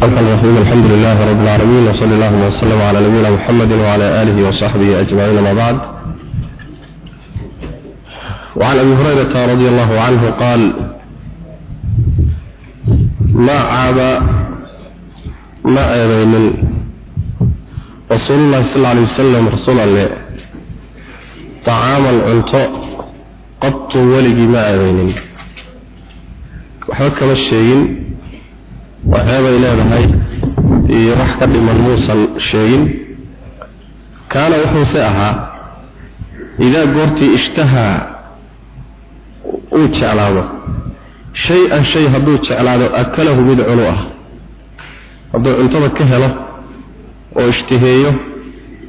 halkan wuxuu yidhi alxamdu lilaahi rabbi lcaalamiin wsali allahuma waslama calaa nabiyina muxamedi wacala aalihi wasaxbihi ajmaciin ama bacd wacan abi hurayrata radi allahu canhu qaal maa caaba ma eedaynin rasuulullahi sal alay wasalam rasuul alle tacaaman cunto qadtu weligii ma eedaynin waxba kama sheegin waxyaabay leedahay iyo wax ka dhiman muusan sheegin. Kaana wuxuuse ahaa idaa goortii ishtahaa uu jeclaado shay-an shay hadduu jeclaado akalahu mid cunu ah. Hadduu cuntada ka helo oo ishtiheeyo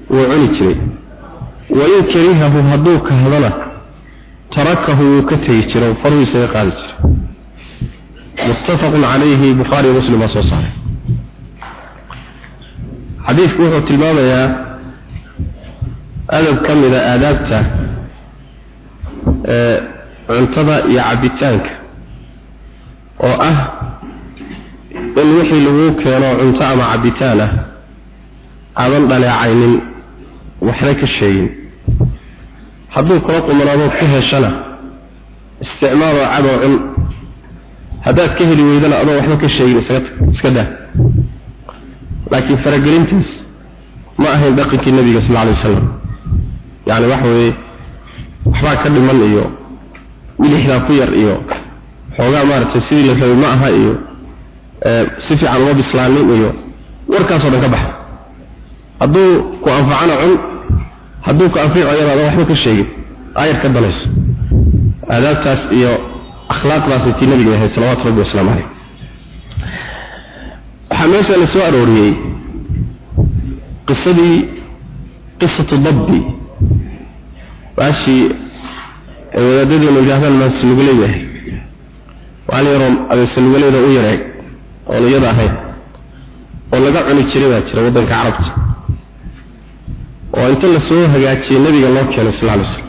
wuu cuni jiray. Wain karihahu hadduu kahdana tarakahu wuu ka tegi jiro faruu isaga qaadi jiray muttafaqun calayhi bukhaariyo muslim baa soo saaray. Xadiidku wuxuu tilmaamayaa adab ka mida aadaabta cuntada iyo cabbitaanka oo ah in wixii lagu keeno cunto ama cabbitaan ah aadan dhaleecaynin waxna ka sheegin. Hadduu kula qumanaadoo ka heshana isticmaaloo cadoo cun haddaad ka heli weydana adoo waxba ka sheegin iska daa. Laakiin faragelintiis ma ahayn dhaqankii nabiga sal alay wasalam yani waxa weeye waxbaa ka dhiman iyo milixdaa ku yar iyo xoogaa maaragtay sidii la rabay ma aha iyo si fiican uma bislaanin iyo warkaasoo dhan ka baxa. Hadduu ku anfacana cun hadduu ku anficayana adoo waxba ka sheegin aayar ka danayso aadaabtaas iyo akhlaaqdaasay tii nabiga yahay salawaatu rabbi wasalaamu caleyh waxaa meesha la soo arooriyey qisadii qisatu dabbi baashii ay wadaadadeenu yidhahdaan maasalugaleeyahay waal yaroo adeesalugaleeda u yareeg oon iyada ahayn oo laga cuni jiray baa jira waddanka carabta. Oo inta la soo hagaajiyey nabiga loo keenay sal alay slam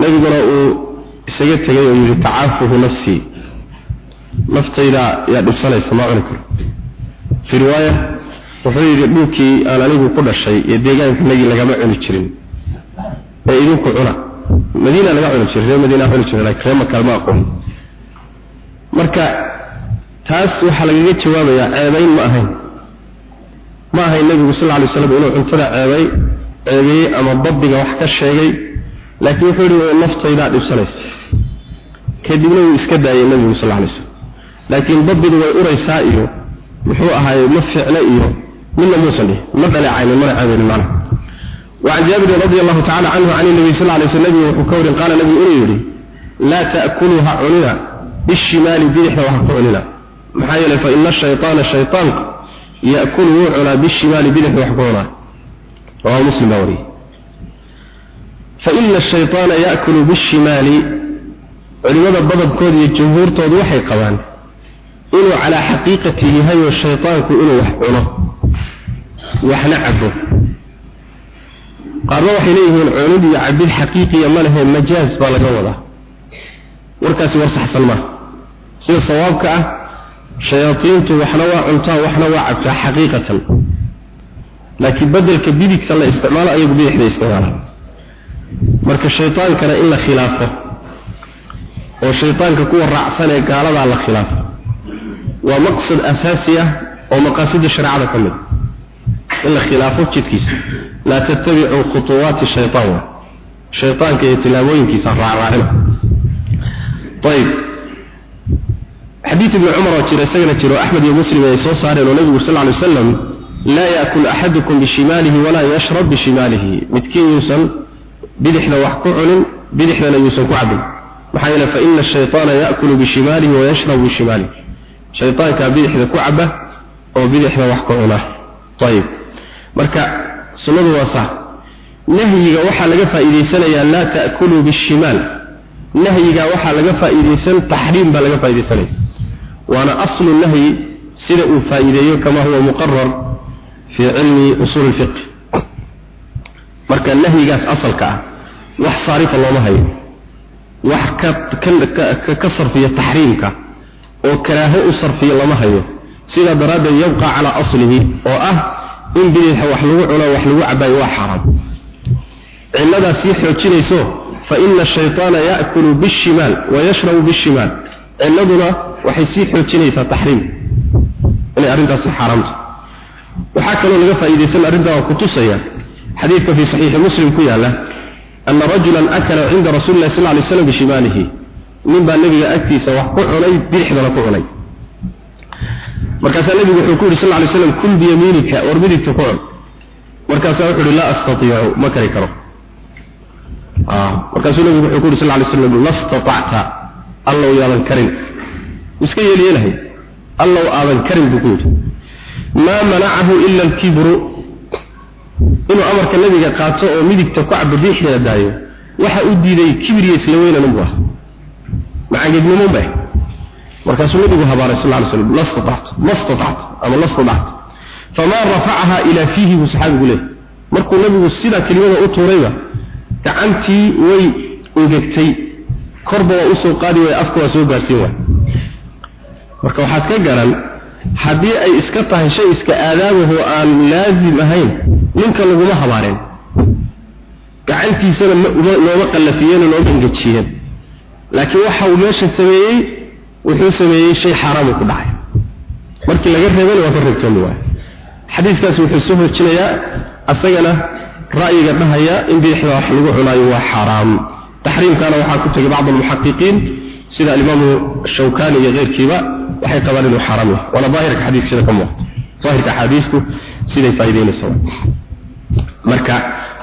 nabiguna uu isaga tegay oo yidhi tacaafuhu nafsii naftayda yaa dhibsanaysa ma cuni karo. Fii riwaaya wuxuu yidhi dhulkii aan anigu ku dhashay iyo deegaankanagii lagama cuni jirin. Ee idinku cuna. Madiina laga cuni jiray reer madiina cuni jiray laakiin reer makale ma aqoon. Marka taas waxaa lagaga jawaabayaa ceebayn ma ahayn. Ma ahayn nebigu sal lla alay slam inuu cuntada ceebay ceebeeyey ama dabbiga wax ka sheegay. Laakiin wuxuu yidhi naftaydaa dhibsanaysa kadibna wuu iska daayay nebigu sal lay slm laakiin dabbidu way uraysaa iyo muxuu ahaaye ma ficlo iyo midna muusan dhihin. Ma dhaleecaynin mana ceebaynin macnaha wacan jaabirin radi allahu tacala canhu can inabiy sal lay sl nebigu wuxuu ka warin qaala nebigu inuu yidhi laa ta'kuluu ha cunina bishimaali bidixda waa ku cunina. Maxaa yeeley fa ina shayaana shayaanku ya'kulu wuu cunaa bishimaali bidixda wax ku cunaa. Rawahu muslim baa wariyey fa ina shayaana yakulu bishimaali culimada badabkooda iyo jumhuurtoodu waxay qabaan inuu calaa xaqiiqati yahay oo shaytaanku inuu wax cuno waxna cabo qaarna waxay leeyihiin cunid iyo cabid xaqiiqiya ma lehe majaaz baa laga wadaa. Warkaasi war saxsan maaha sida sawaabka ah shayaadiintu waxna waa cuntaa waxna waa cabtaa xaqiiqatan. Laakiin bedelka bidigsa la isticmaalo ayagu bidixda isticmaala. Marka shaytaankana in la khilaafo oo shaytaanka kuwa raacsan ee gaalada la khilaafo waa maqsad asaasi ah oo maqaasida shareecada ka mid. In la khilaafo jidkiisa. Laa tattabicu khutuwaati shaytaan. Shaytaanka iyo tilaabooyinkiisa raacraacina. Ayib xadiid ibni cumar oo jira isagana jiro axmed iyo muslim ay soo saareen oo nabigu sal ly wasalam laa yaakul axadukum bishimaalihi walaa yashrab bishimaalihi midkiin yuusan bidixda wax ku cunin bidixdana yuusan ku cabin maxaa yeelay fa ina shaytaana yaakulu bishimaalihi wa yashrabu bishimaalihi shaytaanka bidixda ku caba oo bidixda wax ku cuna. Ayib marka sunnadu waa saa nahyiga waxaa laga faa'iidaysanayaa laa ta'kuluu bishimaal. Nahyiga waxaa laga faa'iidaysan taxriim baa laga faa'iidaysanaya waana aslu nahyi sida uu faa'iideeyo kama huwa muqarar fii cilmi usuul lfiqh marka nahyigaas asalka ah wax saarifa looma hayo wax ka sarfiya taxriimka oo karaaho u sarfiya lama hayo. Sidaa daraaddeed yabqa calaa aslihi oo ah in bidixa wax lagu cuno wax lagu cabaayo waa xaaraam cilladaa sii xoojinayso fa ina ashayطaana ya'kulu bishimaal wayashrabu bishimaal. Cilladuna waxay sii xoojinaysaa taxriim. Inay arrintaasi xaaraamto. Waxaa kaloo laga faa'iidaysan arrintaa waa kutusaya xadiidka fii saxiixi muslim ku yaalla ana rajulan akala cinda rasuli llahi sal lay slam bishimaalihi nin baa nebiga agtiisa wax ku cunay bidixdana ku cunay markaasaa nebigu wuxuu ku yidhi sal lay slam kul biyamiinika war midigta ku cun markaasaa wuxuu yihi laa astatiicu ma kari karo markaasuu nebigu wuxuu ku yidhi sal lay slam lastatacta allow yaadan karin iska yeelyeelahay allow aadan karin buu ku yidhi maa manacahu ila alkibru inuu amarka nabiga qaato oo midigta ku cabo daayo waxa u diiday kibir isla weynan buu ah. Macageednimo bay. Markaasuu nabigu habaaray sal lay slam lastatactu mastatactu ama lastatactu famaa rafacaha ilaa fiihi buu saxaabigu leeyahy markuu nabigu sidaa kelimada u tuurayba gacantii way ingegtay korba waa u soo qaadi way afka waa soo gaarsiin waay marka waxaad ka garan haddii ay iska tahay shay iska aadaabaho aan laazim ahayn ninka laguma habaareen gacantiisana looma qallafiyeen oo looma engejiyeen. Laakiin waxa uu meesha sameeyey wuxuu sameeyey shay xaaraamu ku dhacay. Markii laga reebana waa ka reebtoomi waay. Xadiiskaasi wuxuu soo hoojinayaa asagana ra'yiga dhahaya in bidixda wax lagu cunaayo waa xaaraam taxriimkana waxaa ku tegay bacd almuxaqiqiin sida alimaamu shawkani iyo keyrkiiba waxay qabaan inuu xaaraam yahay. Waana daahirka xadiiska sida ka muuqda daahirka axaadiisku siday faa'iideynaysa marka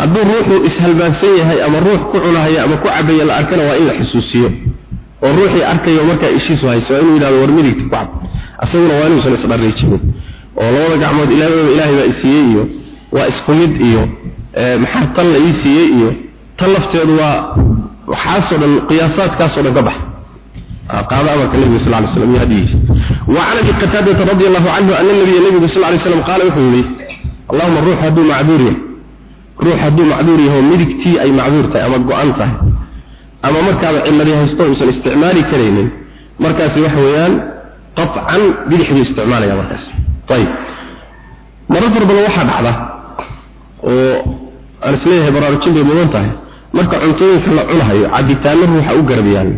hadduu ruuxu ishalbaansan yahay ama ruux ku cunahaya ama ku cabaya la arkana waa in la xusuusiyo. Oo ruuxii arkayo markaa ishiisu hayso inuu yidhahdo war midigta ku cab. Asaguna waa inuusan isdharriijinin oo labada gacmood ilaahay ilaahay baa isiiyey iyo waa isku mid iyo maxaa tan la ii siiyey iyo tan lafteedu waa waxaasoo dhan qiyaasaadkaasoo dhan ka bax قال أمرك النبي صلى الله عليه وسلم يهديه وعن أبي قتادة رضي الله عنه أن النبي النبي صلى الله عليه وسلم قال وحولي اللهم الروح هدو معذوري روح هدو معذوري هو مدكتي أي معذورتي أما قوانته أما مركز عمري هستوى مثل استعمالي كريم مركز وحويان قطعا بلحظ استعمالي يا مركز طيب مرة ربنا واحد على وأنا سليه برارجين بمضانته مركز عنتين كلا عنها عدتان الروح أقرب يعني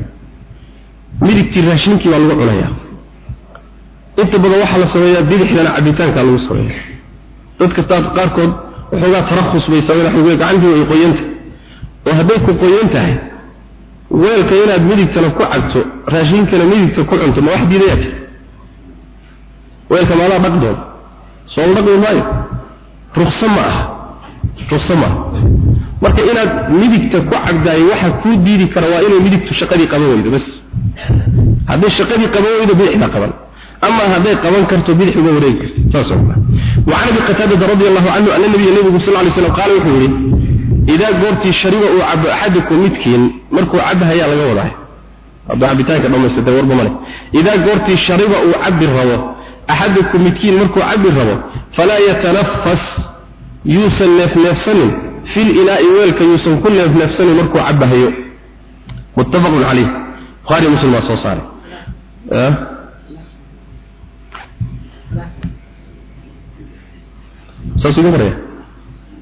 midigtii raashinkii baa lagu cunayaa inta badan waxaa la sameeyaa bidixdana cabitaankaa lagu sameeya dadka taas qaarkood waxoogaa tarakhus bay sameyn gacantii ay qoyanta. Oo hadday ku qoyan tahay weelka inaad midigtana ku cabto raashinkana midigta ku cunto ma wax diidayaa weelka maadaa dhaqdoon soo la dhaqmi maayo? Rukso ma aha rukso ma aha. Marka inaad midigta ku cabdaayo waxa kuu diidi kara waa inay midigtu shaqadii qaban weydo bas hadday shaqadii qaban weydo bidixda qaban. Ama hadday qaban karto bidix uga wareegi karta saas wa can abi qataadata radi allahu canhu ana nabiya nabigu sal ly slam qaala wuxuu yidhi idaa goortii shariba uu cabo axadakum midkiin markuu cabahayaa laga wadaa hadduu cabitaanka dhammaysatee warba male idaa goortii shariba uu cabi rabo axadakum midkiin markuu cabi rabo falaa yatanafas yuusan neefneefsanin. Fi linaai weelka yuusan ku neefneefsanin markuu cabahayo muttafaqun caleyh bukhari muslim waa soo saaray saas ugu horaya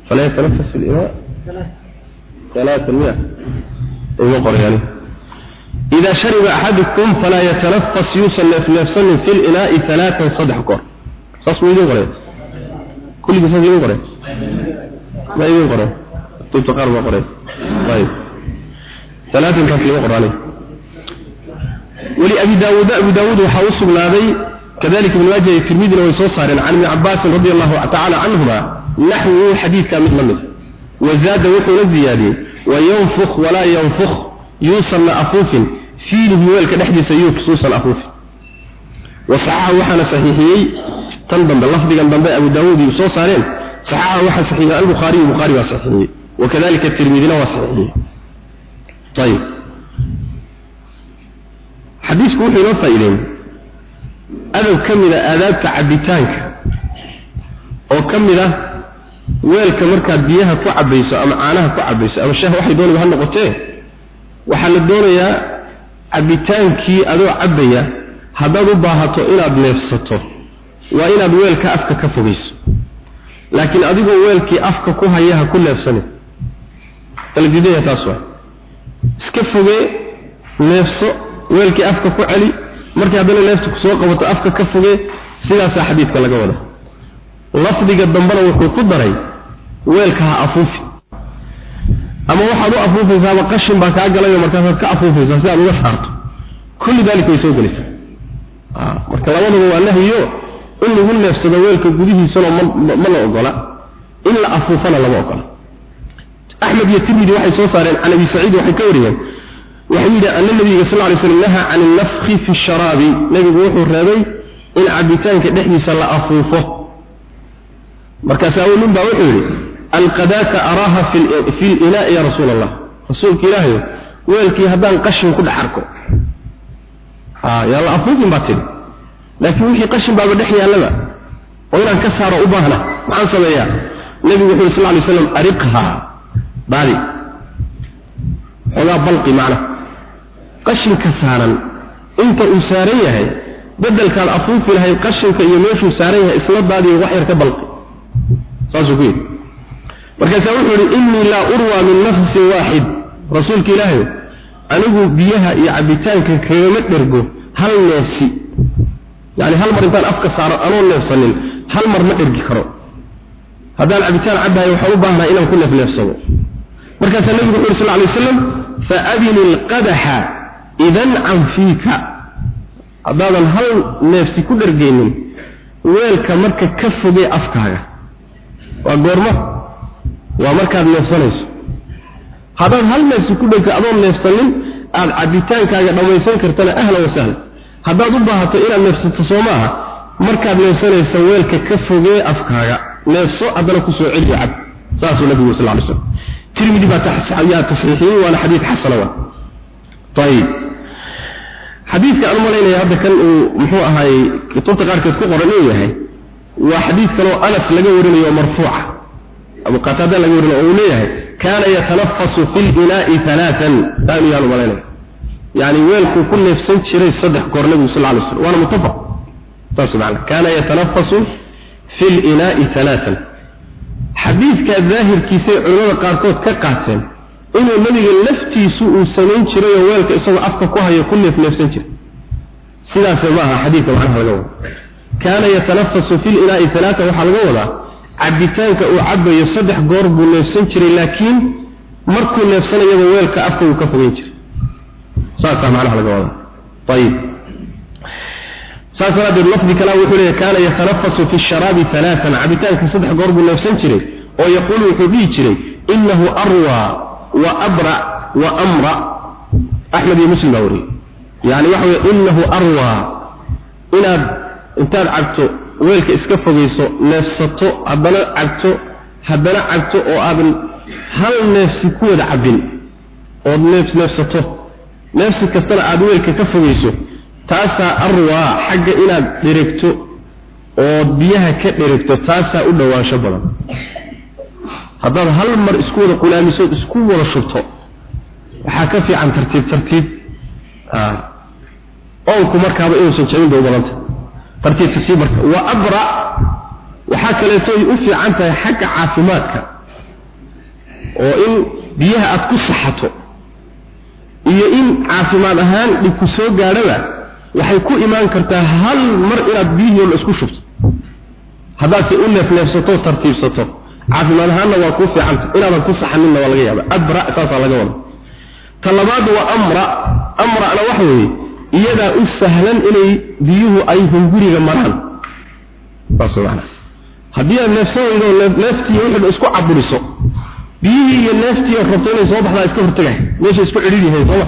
fala yatanafas fi limaa ثلاثة مئة يقول يعني إذا شرب أحدكم فلا يتنفس يوصل نفسا في الإناء ثلاثا صدح كور صاص مين يقول كل قصص يقول ما يقول طيب تقارب قريب طيب ثلاثة كان في يقول عليه ولأبي داود أبي داود وحاوص بلادي كذلك من واجه الترمذي ويصوصار عن ابن عباس رضي الله تعالى عنهما نحو حديث كامل منه وزاد وحو الزيادة وينفخ ولا ينفخ يوصل لأفوف فيه ويلك نحدي سيوك سوصل أفوف وصححه وحنا صحيحي تنضم باللفظ جنب أبو داود يصوصارين صححه وحنا صحيح البخاري وبخاري وصحيحي وكذلك الترمذي وصحيحي طيب xadiisku wuxuu inoo faa'iideeyey. Adow ka mid a aadaabta cabbitaanka oo ka mid ah weelka markaad biyaha ku cabbayso ama caanaha ku cabbayso ama shaah waxay doonayba ha noqotee? Waxaa la doonayaa cabbitaankii adoo cabbaya haddaad u baahato inaad neefsato waa inaad weelka afka ka fogeyso laakiin adigoo weelkii afka ku haya ha ku neefsanin kala diidaya taas waa iska fogee neefso weelkii afka ku celi markii haddana neefta ku soo qabato afka ka fogee sidaasaa xadiidka laga wada lafdiga dambena wuxuu ku daray weelka ha afuufi. Ama waxaad u afuufaysaaba qashin baa kaa galayo markaasaad ka afuufaysaa si aad uga saarto. Kulli daalika way soo gelaysaa. Marka labadaba waa nahyo in lagu neefsado weelka gudihiisana ma la ogola. In la afuufana lama ogola. Axmed iyo tirmidi waxay soo saareen can abi saciid waxay ka wariyeen waxay yidhi ana nabiga sal lay slam nahaa can annafki fi sharaabi. Nebigu wuxuu reebay in cabitaanka dhexdiisa la afuufo. Markaasaa nin baa wuxuu yidhi alqadaaka araaha fi linaai ya rasuul allah rasuulka ilaahay weelkii haddaan qashin ku dhex arko yaa la afuufin baa tidhi. Laakiin wixii qashin baaba dhex yaallaba oo inaan ka saaro u baahna maxaan sameeyaa? Nebigu wuxuu yhi sal lay slam ariqhaa baadi xoogaa balqi macna qashinka saaran. Inta uu saaran yahay bedelkaad afuufi lahayd qashinka iyo meeshuu saaran yahay isla daadiyo wax yar ka balqi saasuu ku yidhi. Markaasaa wuxuu yidhi innii laa urwaa min nafsin waaxid rasuulka ilaahay anigu biyaha iyo cabitaanka kagama dhergo hal neefsi. Yani hal mar intaan afka saaro anoo neefsanin hal mar ma dhergi karo. Haddaan cabitaan cabayo waxaan u baahnaa inaan ku neefneefsado. Markaasaa nebigu wuxu uri sal lay waslam faabini lqadaxa idan can fiika haddaadan hal neefsi ku dhergeynin weelka marka ka fogee afkaaga. Waa goormo. Waa markaad neefsanayso. Haddaad hal neefsi ku dhegto adoon neefsanin aada cabitaankaaga dhammaysan kartana ahlan wasahlan haddaad u baahato inaad neefsato soo maaha markaad neefsanaysa weelka ka fogee afkaaga. Neefso haddana ku soo celiyo cab saasuu nabigu sal lay slam tirmidi baa yaa tasxiixiyey waana xadiid xasana wa. Ayib xadiidka aan u malaynaya hadda kan uu muxuu ahaayey kutubta qaarkeed ku qoran inuu yahay waa xadiid kaloo anas laga warinayo oo marfuuca. Abu qataada laga warinayo oo uu leeyahay kaana yatanafasu fi linaai alaaan taanu yaan u malaynaya. Yani weelkuu ku neefsan jiray saddex goor nabigu sal lay slam waana muttafaq. Saas maana kaana yatanafasu fi linaai alaaan xadiidka daahirkiisay culimmada qaarkood ka qaateen inuu nabiga laftiisu uu samayn jiray oo weelka isagoo afka ku hayo ku neefneefsan jiray. Sidaas ma aha xadiidka macnaha laga wada kaana yatanafasu fi linaai alaaan waxaa laga wadaa cabitaanka uu cabayo saddex goor buu neefsan jiray laakiin markuu neefsanayaba weelka afka uu ka fogeyn jiray. Saasaa macnaha laga wadaa. Ayib saas daraadeed lafdi kale wuxuu leeyahy kaana yatanafasu fi sharaabi alaaan cabitaanka saddex goor buu neefsan jiray oo yaquulu wuxuu dhihi jiray inahu arwa wa abra wa amra. Axmed iyo muslim baa wariyey. Yani waxa weye inahu arwa. Inaad intaad cabto weelka iska fogeyso neefsato haddana cabto haddana cabto oo aadan hal neefsi ku wada cabbin ood neef neefsato. Neefsi kastana aada weelka ka fogeyso taasaa arwaa xagga inaad dheregto ood biyaha ka dheregto taasaa u dhowaansho badan haddaad hal mar isku wada qulaamisood isku wada shubto waxaa ka fiican tartiib tartiib. Oonku markaaba inuusan jabin bay u badanta tartiibka sii marka wa abra waxaa kaleeto ay u fiican tahay xagga caafimaadka. Oo in biyaha aada ku saxato iyo in caafimaad ahaan dhib ku soo gaadhaba waxay ku imaan kartaa hal mar inaad biyihii isku shubto. Haddaadse u neefneefsato tartiibsato caafimaad ahaanna waa kuu fiicanta inaadan ku saxaninna waa laga yaaba abra saasaa laga wada ta labaad waa amra. Amrana waxa weeye iyadaa u sahlan inay biyuhu ay hunguriga maraan. Saas maana haddii aad neefsan weydo neeftii wixii isku caburiso biyihii iyo neeftii rabto inay soo baxdaa iska hortagay meesha isku cidhiir yahay sooma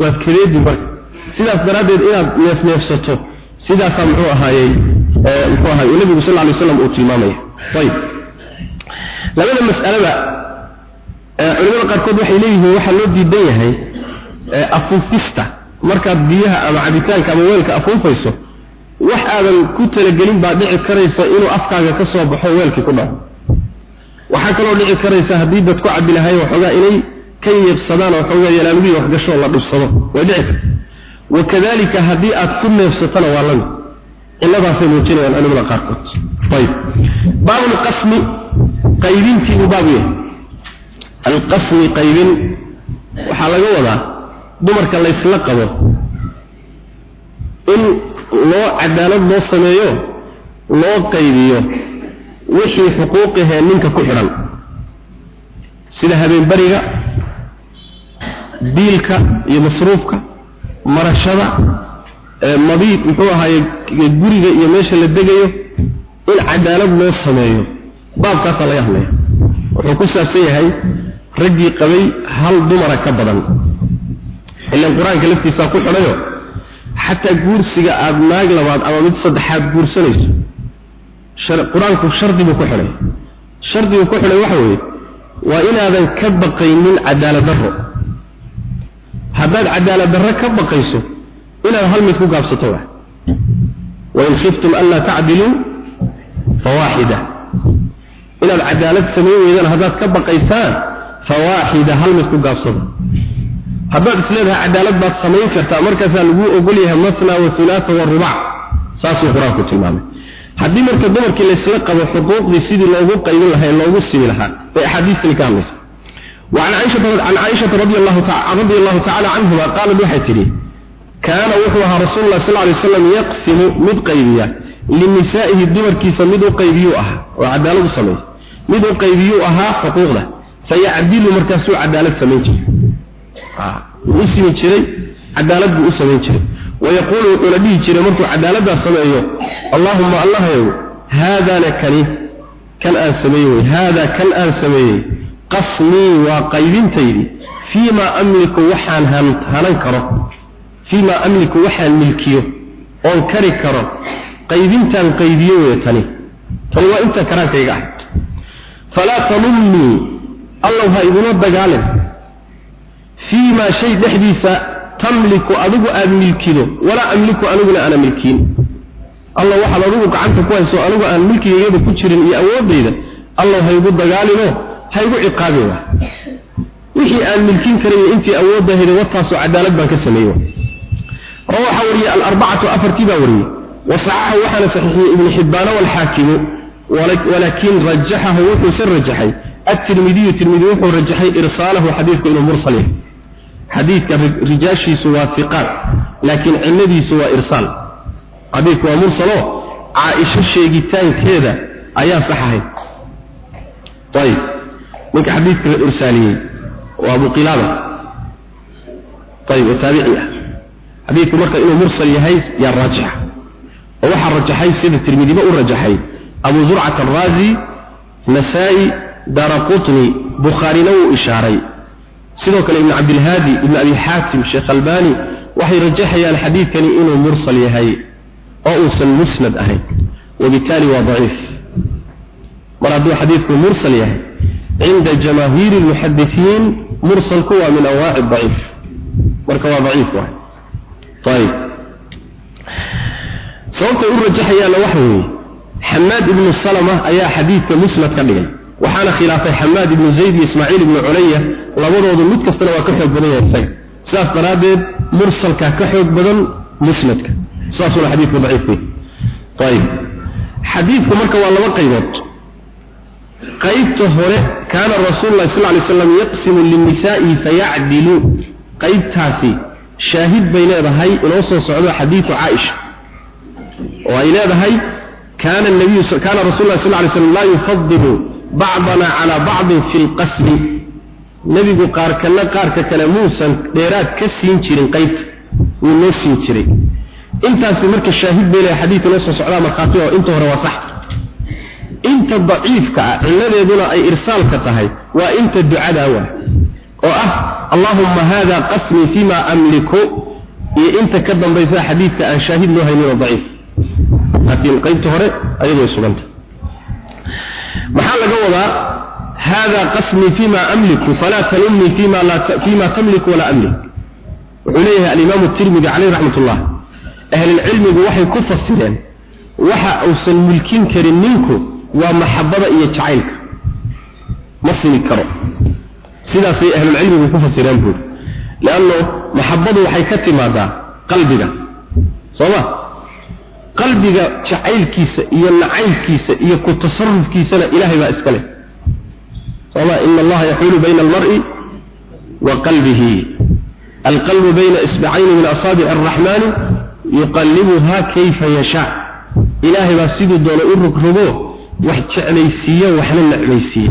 waad kareedi marka. Sidaas daraaddeed inaad neefneefsato sidaasaa muxuu ahaayey muxuu ahaay nabigu sal lay slam uu tilmaamaya. Ayib labada mas'alada culimada qaarkood waxay leeyihiin waxaa loo diidan yahay afuufista. Markaad biyaha ama cabitaanka ama weelka afuufayso wax aadan ku talagelin baa dhici karaysa inuu afkaaga ka soo baxo weelkii ku dhaco. Waxaa kaloo dhici karaysa haddii dad ku cabi lahayn waxoogaa inay ka yeebsadaan oo xoogaa yalaalugii waxgasho la dhibsado way dhici karta. Wakadalika haddii aad ku neefsatana waa la mid ciladaasay muujinayaan culimada qaarkood. Ayib baabu lqasmi qaybintiibuu baabu yahay. Alqasmi qaybin waxaa laga wadaa dumarka laysla qabo in loo cadaalad loo sameeyo loo qaybiyo wixii xuquuqihee ninka ku xidhan sida habeenbariga diilka iyo masruufka marashada mabiid muxuu ahaaye guriga iyo meesha la degayo in cadaalad loo sameeyo baabkaasaa laga hadlaya. Wuxuu ku saabsan yahay raggii qabay hal dumara ka badan. Ilan qur'aanka laftiisaa ku xidhayo xataa guursiga aada naag labaad ama mid saddexaad guursanayso qur'aanku shardi buu ku xidhay. Shardigu ku xidhay waxa weeye waa inaadan ka baqaynin cadaalad darro haddaad cadaalad darro ka baqayso inaad hal mid ku gaabsato wa wain khiftum anlaa tacdiluu fawaaxida inaad cadaalad samayn weydaan haddaad ka baqaysaan fawaaxida hal mid ku gaabsado haddaad isleedahay cadaalad baad samayn kartaa markaasaa laguu ogol yahay matna wa hulaasa wa rubac saasuu qur-aanku tilmaamay haddii marka dumarkii laysla qabo xuquuqdii sidii loogu qaybin lahaa loogu simi lahaa bay axaadiistani ka hadlaysa وعن عائشة عن عائشة رضي الله تعالى رضي الله تعالى عنهما قالت waxay tiri kaana wuxuu ahaa rasuul Allah sallallahu alayhi wasallam yaqsimu mid qaybiya linisaa'ihi dumarkiisa mid u qaybiyo ah oo cadaalad sameey mid miduu qaybiyuu ahaa xuquuqda fayacdilu markaasuu cadaalad samayn jiray. Ah, wuu simi jiray cadaalad buu u samayn jiray. Wayaquulu wuxuuna dhihi jiray markuu cadaaladdaas sameeyo allaahuma allahayow haadaana kani kan aan sameeyey wey haadaa kan aan sameeyey qasmii waa qaybintaydii fiimaa amliku waxaan hanan karo fiimaa amliku waxaan milkiyo oon kari karo qaybintaan qaybiyo wey tani. Tani waa inta karaankayga ah falaa talummii allow ha igula dagaalin fiima shay dhexdiisa tamliku adigu aada milkido walaa amliku aniguna aana milkiin alla waxaad adigu gacanta ku hayso anigu aan milkigayada ku jirin iyo awoodayda allow ha igu dagaalino ha igu ciqaabin wixii aan milkin karayo intii awoodahayda wataasoo cadaalad baan ka sameeyo rawaxa wariyey alarbacatu afartii baa wariyey wasaxaxahu waxaana saxiixiyey ibnu xibbaana walxaakimu walaakin rajaxahu wuxuu se rajaxay. Atirmidiyu tirmidi wuxuu rajaxay irsaalahu xadiidku inuu mursal yahay xadiidka rijaashiisu waa iqaat laakiin ciladiisu waa irsaal. Xadiidku waa mursalo caaisho sheegitaankeeda ayaa saxahay. Ayib ninka xadiidka la irsaaliyey waa abu qilaaba. Ayib oo taabici ah. Xadiidku marka inuu mursal yahay yaa raajixa oo waxaa rajaxay sida tirmidiba u rajaxay abu zurcat alraazi nasaa-i daara qutni bukhaarina wuu ishaaray. Sidoo kale ibnu cabdilhaadi ibnu abi xaatim sheekh albaani waxay rajaxayaan xadiidkani inuu mursal yahay oo uusan musnad ahayn. Wabittaali waa daciif. Mar hadduu xadiidku mursal yahay cinda jamaahiiri lmuxadisiin mursalku waa min anwaaci daciif. Marka waa daciif waay. Ayb sababtay u rajaxayaanna waxa weeye xamaad ibnu salma ayaa xadiidka musnad ka dhigay. Waxaana khilaafay xamaad ibnu zayd iyo ismaaciil ibnu culaya labadoodu mid kastana waa ka xoog badan yahay isaga. Sidaas daraaddeed mursalka ka xoog badan musnadka. Saasuna xadiidku daciif wey xadiidku marka waa laba qaybood. Qaybta hore kaana rasuulu lahi sal lay slam yaqsimu linnisaai fayacdilu. Qaybtaasi shaahid bay leedahay inoo soo socdo xadiidu caaisha. Oo ay leedahay kaana nabiyu kaana rasul lah sal lay slam laa yufadilu bacdana calaa bacdin fi lqasmi nebigu qaarkana qaarka kale muusan dheeraad ka siin jirin qaybta wuu noo siin jiray intaasi marka shaahid leeyahay xadiidka noo soo socdaa markhaati oo inta hore waa sax inta daciifka ah cilladeeduna ay irsaalka tahay waa inta ducada waa oo ah allaahumma hada qasmii fima amliku iyo inta ka dambaysa xadiidka aan shaahid loo hayninoo daciif laakiin qaybta hore ayadu way suganta. Maxaa laga wadaa hada qasmi fima amliku falaa talumni fima tamliku wala amlik wuxuu al-imam at-tirmidhi alayhi rahmatullah ahli waxay ku fasireen waxa uusan mulkin karin ninku waa maxabada iyo jacaylka. Ma sini karo. Sidaas ay ku fasireen buu laano maxabadu waxay ka timaadaa qalbiga. Soma qalbiga jacaylkiisa iyo nacaybkiisa iyo ku tasarufkiisana ilaahay baa iska leh. Sooma ina allaha yaxuulu bayna almar'i wa qalbihi. Alqalbu bayna isbacayni min asaabici araxmaani yuqallibuha kayfa yashaa. Ilaahay baa siduu doona u rogrogo wax jeclaysiiye waxna necbaysiiye.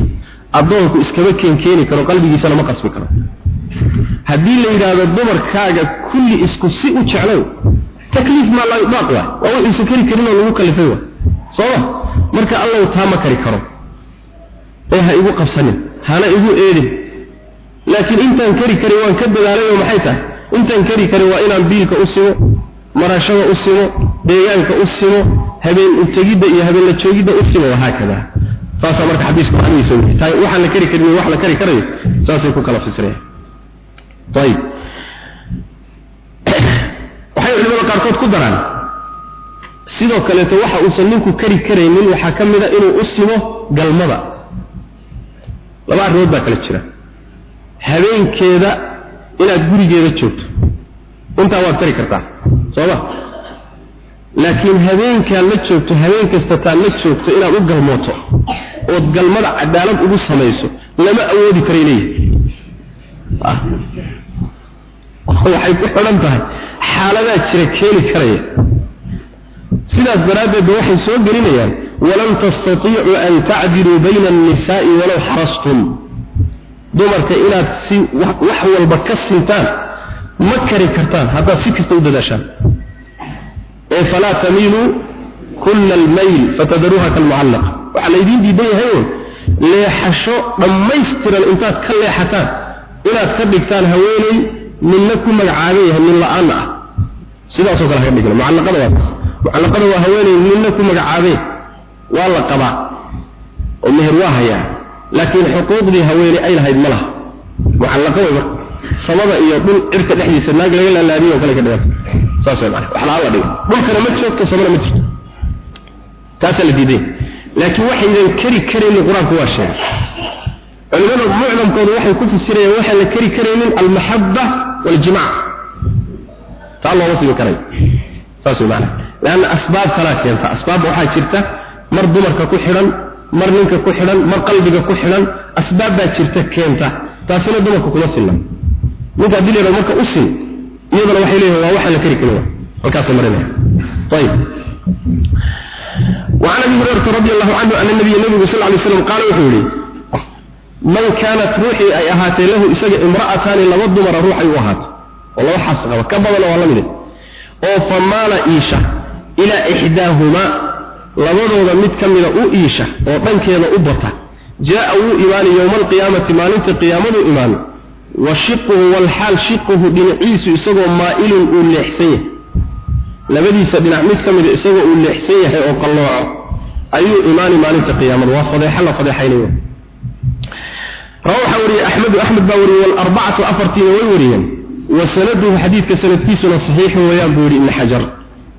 Addoonku iskama keenkeeni karo qalbigiisana ma qasbi karo. Haddii la yidhaahdo dumarkaaga kulli isku si u jeclow takliif maa laa yudaaq waa waa wuxuusan kari karin oo lagu kalifay wa? Sooma. Marka allow taa ma kari karo. Ee ha igu qabsanin hana igu eedin. Laakiin intaan kari karin waan ka dadaalay maxay tahay? Intaan kari karin waa inaan biilka u simo marashada u simo deegaanka u simo habeen utegidda iyo habeen la joogidda u simo wahaakada saasaa marka xadiisku macnihiisa waxaan la kari karin wax la kari karayo saasay ku kala fisireen ayib waxay culimada qaarkood ku daraan. Sidoo kaleeto waxa uusan ninku kari karaynin waxaa ka mid a inuu u simo galmada. Laba arrimood baa kala jira. Habeenkeeda inaad gurigeeda joogto. Intaa waad kari kartaa sooma laakiin habeenkaad la joogto habeen kasta taad la joogto inaad u galmooto ood galmada cadaalad ugu samayso lama awoodi karay leeyihi waxay ku xidhan tahay xaaladaa jira keeni karaya. Sidaas daraaddeed ba waxay soo gelinayaan walan tastatiicuu an tacdiluu bayna annisaa'i walow xarastum. Dumarka inaad si wax walba ka sintaan ma kari kartaan haddaad si kasta u dadaashaan. Ee falaa tamiiluu kulla almayl fatadaruuha kalmucallaq waxaa laydiin diidan yahay un leexasho dhammaystiran intaad ka leexataan inaad ka dhigtaan haweeney ninna ku magacaaban yahay nin la'aanna ah. Sidaasoo kale haka dhigna mucallaqada waa mucallaqada waa haweeney ninna ku magacaabeen waa la qabaa oo meher waa hayaa. Laakiin xuquuqdii haweeney ay lahayd ma laha. Mucallaqa way marka samada iyo dhul cirka dhexdiisa naag laga laalaadiyo kale ka dhiganta saas macana wax la'aan la dhigo. Dhulkana ma joogto samana ma jirto. Taasaa la diiday laakiin waxaydan kari karaynin qur'aanku waa sheegay. Culimada mucdamkoodu waxay ku fasirayaan waxaan la kari karaynin almaxaba waljimac taa looma simi karay saas way macana leanna asbaab kalaa keenta asbaab waxaa jirta mar dumarka ku xidhan mar ninka ku xidhan mar qalbiga ku xidhan asbaab baa jirta keenta taasina dumarka kuma sinna ninka haddii la marka u sin iyadana waxay leeyihin waa waxaan la kari karin halkaasay marinaya ayib وعن ابي هريره رضي الله عنه ان النبي النبي صلى الله عليه وسلم قال man kaanat ruuxii ay ahaatee lahu isaga imra'ataani laba dumara ruuxay u ahaatay oo laba xaas qaba ka badana waa la mide oo fa maala iisha ilaa ixdaahumaa labadooda mid ka mida u iisha oo dhankeeda u bata. jaa'a wuu imaanay yowma alqiyaamati maalinta qiyaamadu imaanay wa shiquhu walxaal shiquhu dhinaciisu isagoo maa'ilun uu leexsan yahay. labadiisa dhinac mid ka mida isagoo uu leexsan yahay oo qallooco ayuu imaanay maalinta qiyaamada waa fadeexo la fadeexaynayo waxa wariye axmedu axmed baa wariyey walarbacatu afartiina way wariyeen. Wa sanaduhu xadiidka sanadkiisuna saxiixu wayaan buu yidhi ibni xajar.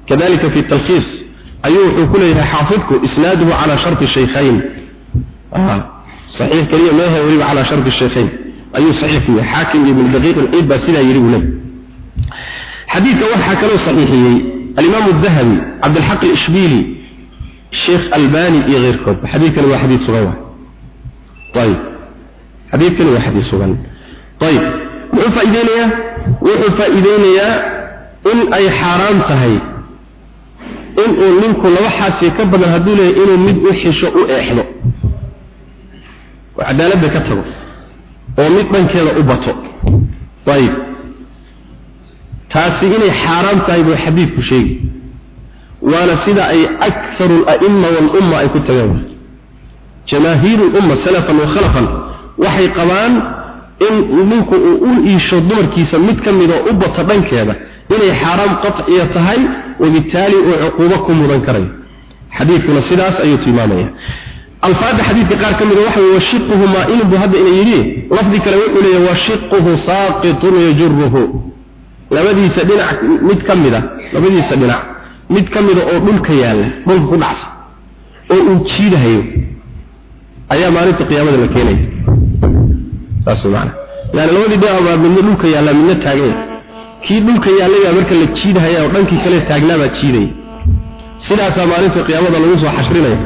Kadalika fi talkhiis ayuu wuxuu ku leeyahay xaafidku isnaaduhu calaa sharti shaykhayn. Saxiix keliya meehe weliba calaa sharti shaykhayn. Ayuu saxiix ku yahay xaakim ibn daqiiq alciid baa sidaa yidhi buu leeyahay xadiidka waxaa kaloo saxiixiyey alimaamu adahabi cabdilxaq alishbiili sheekh albani iyo keyrkood. Xadiidkani waa xadiid sugan waay. Ayb xadiidkani waa xadiis sugan. Ayib muxuu faa'iideynayaa wuxuu faa'iideynayaa in ay xaaraam tahay. In uu ninku laba xaasiye ka badan hadduu leeyahay inuu mid u xisho u eexdo. Oo cadaaladda ka tago. Oo mid dhankeeda u bato. Ayib taasi inay xaaraam tahay buu xadiidku sheegi waana sida ay akharu ala'ima waalumma ay ku tageen. Jamaahiir ulumma salafan wa khalafan waxay qabaan in ninku uu u iisho dumarkiisa mid ka mid oo u bato dhankeeda inay xaaraam qatciya tahay wabitaali uu cuquubo ku mudan karayo xadiidkuna sidaas ayuu tilmaamaya alfaada xadiidka qaar ka mid waxa weeye washiquhu maa'ilun buu hadda inay yidhi lafdi kale wuxuu leeyahay washiquhu saaqitun yajuruhu labadiisa dhinac mid ka mid a labadiisa dhinac mid ka mida oo dhulka yaalla dhulka ku dhacsa oo uu jiidahayo ayaa maalinta qiyaamada la keenaya saas macna. Yani labadii dhinac baa midna dhulka yaalla midna taagan yahay kii dhulka yaallay baa marka la jiidahaya oo dhankii kale taagnaa baa jiidaya sidaasaa maalinta qiyaamada lagu soo xashrinaya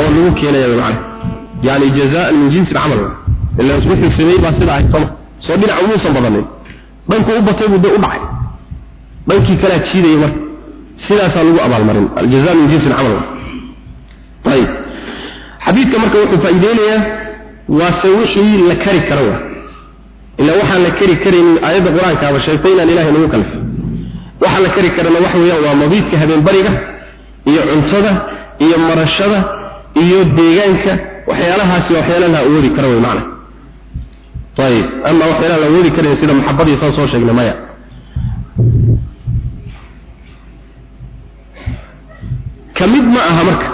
oo lagu keenaya macna. Yani jazaan min jinsi alcamal. Ila wuxuu sameeyey baa sida sama soo dhinaca umuusan badanin. Dhanku u batay buu de u dhacay. Dhankii kalaa jiidaya marka sidaasaa lagu abaalmarin. Aljazaa min jinsi alcamal. Ayib xadiidka marka wuxuu faa'iideynayaa waase wixii la kari karo wa. Ila waxaan la kari karin aayadda qur'aankaaba sheegtay inaan ilahay nagu kalfin waxaa la kari karana waxa weeyaan waa mabiidka habeen bariga iyo cuntada iyo marashada iyo deegaanka. Waxyaalahaasi waxyaalaha la awoodi kara wey macna. Ayib ama waxyaalaha la awoodi karayn sida maxabadii saan soo sheegnay maya. Ka mid ma aha marka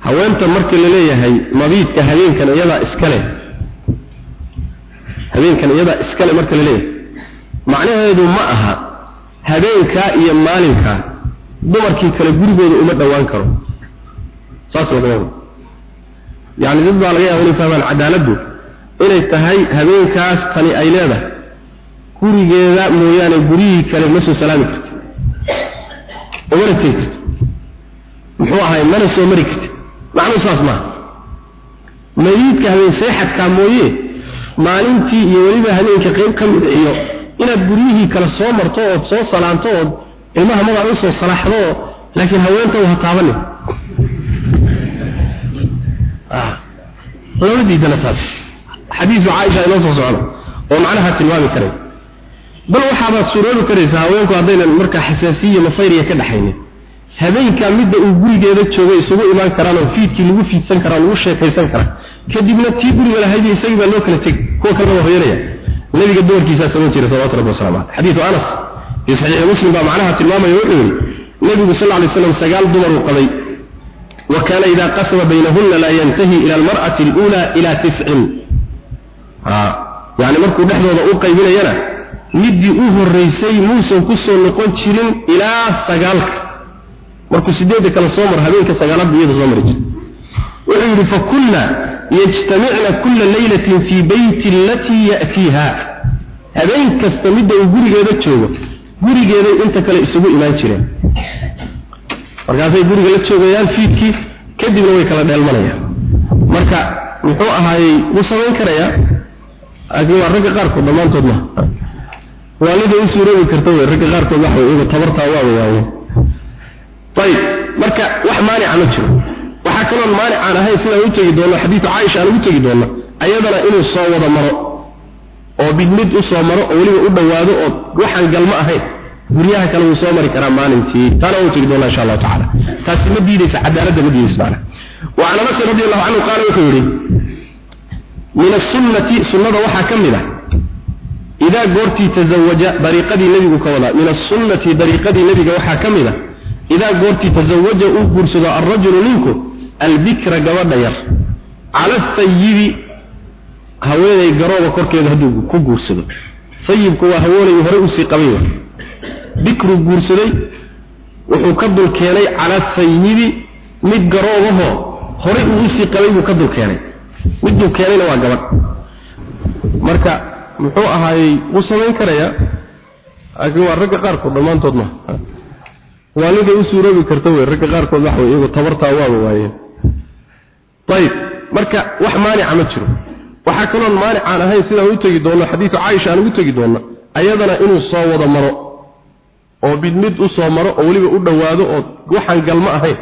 haweenta markii la leeyahay mabiidka habeenkan iyadaa iskale habeenkan iyadaa iskale marka la leeyahay. Macnaheedu ma aha habeenkaa iyo maalinkaa dumarkii kale gurigooda uma dhowaan karo. Saas lagama yani dad baa laga yaaba inay fahmaan cadaaladdu. Inay tahay habeenkaas tani ay leedahay. Gurigeeda mooyaane guryihii kale ma soo salaami karti umana tegi karti muxuu ahay mana soo mari karti macnuu saas maaha mayiidka habeen seexadkaa mooye maalintii iyo weliba habeenka qayb ka mid iyo inaad guryihii kale soo marto ood soo salaanto ood ilmaha magac u soo salaaxdo laakiin haweenta ha taabanin lama diidana taas. Xadiisu caaisha inoo soo socdo oo macnaha tilmaami karay. Bal waxaabaad suuroobi karaysaa haweenku haddaynan markaa xasaasiya masayriya ka dhaxaynin habeenkaa midda uu gurigeeda joogay isugu imaan karaan oo fiidkii lagu fiidsan karaa lagu sheekaysan karaa. Kadibna tii guriga lahayd isagii baa loo kala tegi. Kuwa kalena hoyanaya nabiga doorkiisaa samayn jiray salawatu rabbi wasalaamu caleyh xadiidu anas fii saxiixi muslim baa macnaha tilmaamaya wuxuu yidhi nabigu sal lla lay slam sagaal dumaruu qabay wa kaana idaa qasama baynahunna laa yantahi ila almar'ati aluulaa ila tiscin yani markuu dhexdooda u qaybinayana midii u horeysay muusan ku soo noqon jirin ilaa sagaalka markuu sideedda kale soo maro habeenka sagaalaad buu iyada soo mari jir wuxuu yidhi fakunna yajtamicna kulla laylatin fii beyti alatii ya'tiiha. Habeen kasta midda uu gurigeeda joogo gurigeeday inta kale isugu imaan jireen. Markaasay guriga la joogayaan fiidkii kadibna way kala dheelmanayaan. Marka muxuu ahaayey wuu samayn karayaa. Laakiin waa ragga qaarkood dhammaantood maha waalida u suuroobi karta wey ragga qaarkood waxa wey tabartaa waa wayaaye ayib marka wax maanica ah ma jiro. Waxaa kaloon maanicaan ahayn sidaan u tegi doonno xadiidu caaisha aan ugu tegi doonno ayadana inuu soo wada maro oo mid mid u maro oo weliba u dhawaado oo waxaan galma ahayn. Guryaha kale wuu soo mari karaa maalintii. Taana uu tegi doonaa insha allahu tacala taasi ma diidaysa cadaaladda ma diidaysa maana wacan anasin radi allahu canhu qaala wuxuu yidhi min asunnati sunnada waxaa ka mid ah idaa goortii tazawaja dariiqadii nebigu ka wadaa min asunnati dariiqadii nebiga waxaa ka mid ah idaa goortii tasawaja uu guursado alrajulu ninku albikra gabadha yar cala asayibi haweenay garooba korkeeda hadduu ku guursado. Sayibku waa haweenayu horey u sii qabayba bikru guursaday wuxuu ka dul keenay cala sayibi mid garoobahoo horey uu u sii qabay buu ka dul keenay. Miduu keenayna waa gabadh. Marka muxuu ahaayey wuu samayn karayaa laakiin waa ragga qaarkood dhammaantood maha waaliday u suuroobi karta wey ragga qaarkood waxa wey iyagu tabartaa waaba waayeen ayib marka wax maanica ma jiro. Waxaa kaloon maanicaan ahayn sidaan u tegi doonno xadiidu caaisha aan ugu tegi doonno ayadana inuu soo wada maro oo mid mid u soo maro oo weliba u dhowaado oo waxaan galma ahayn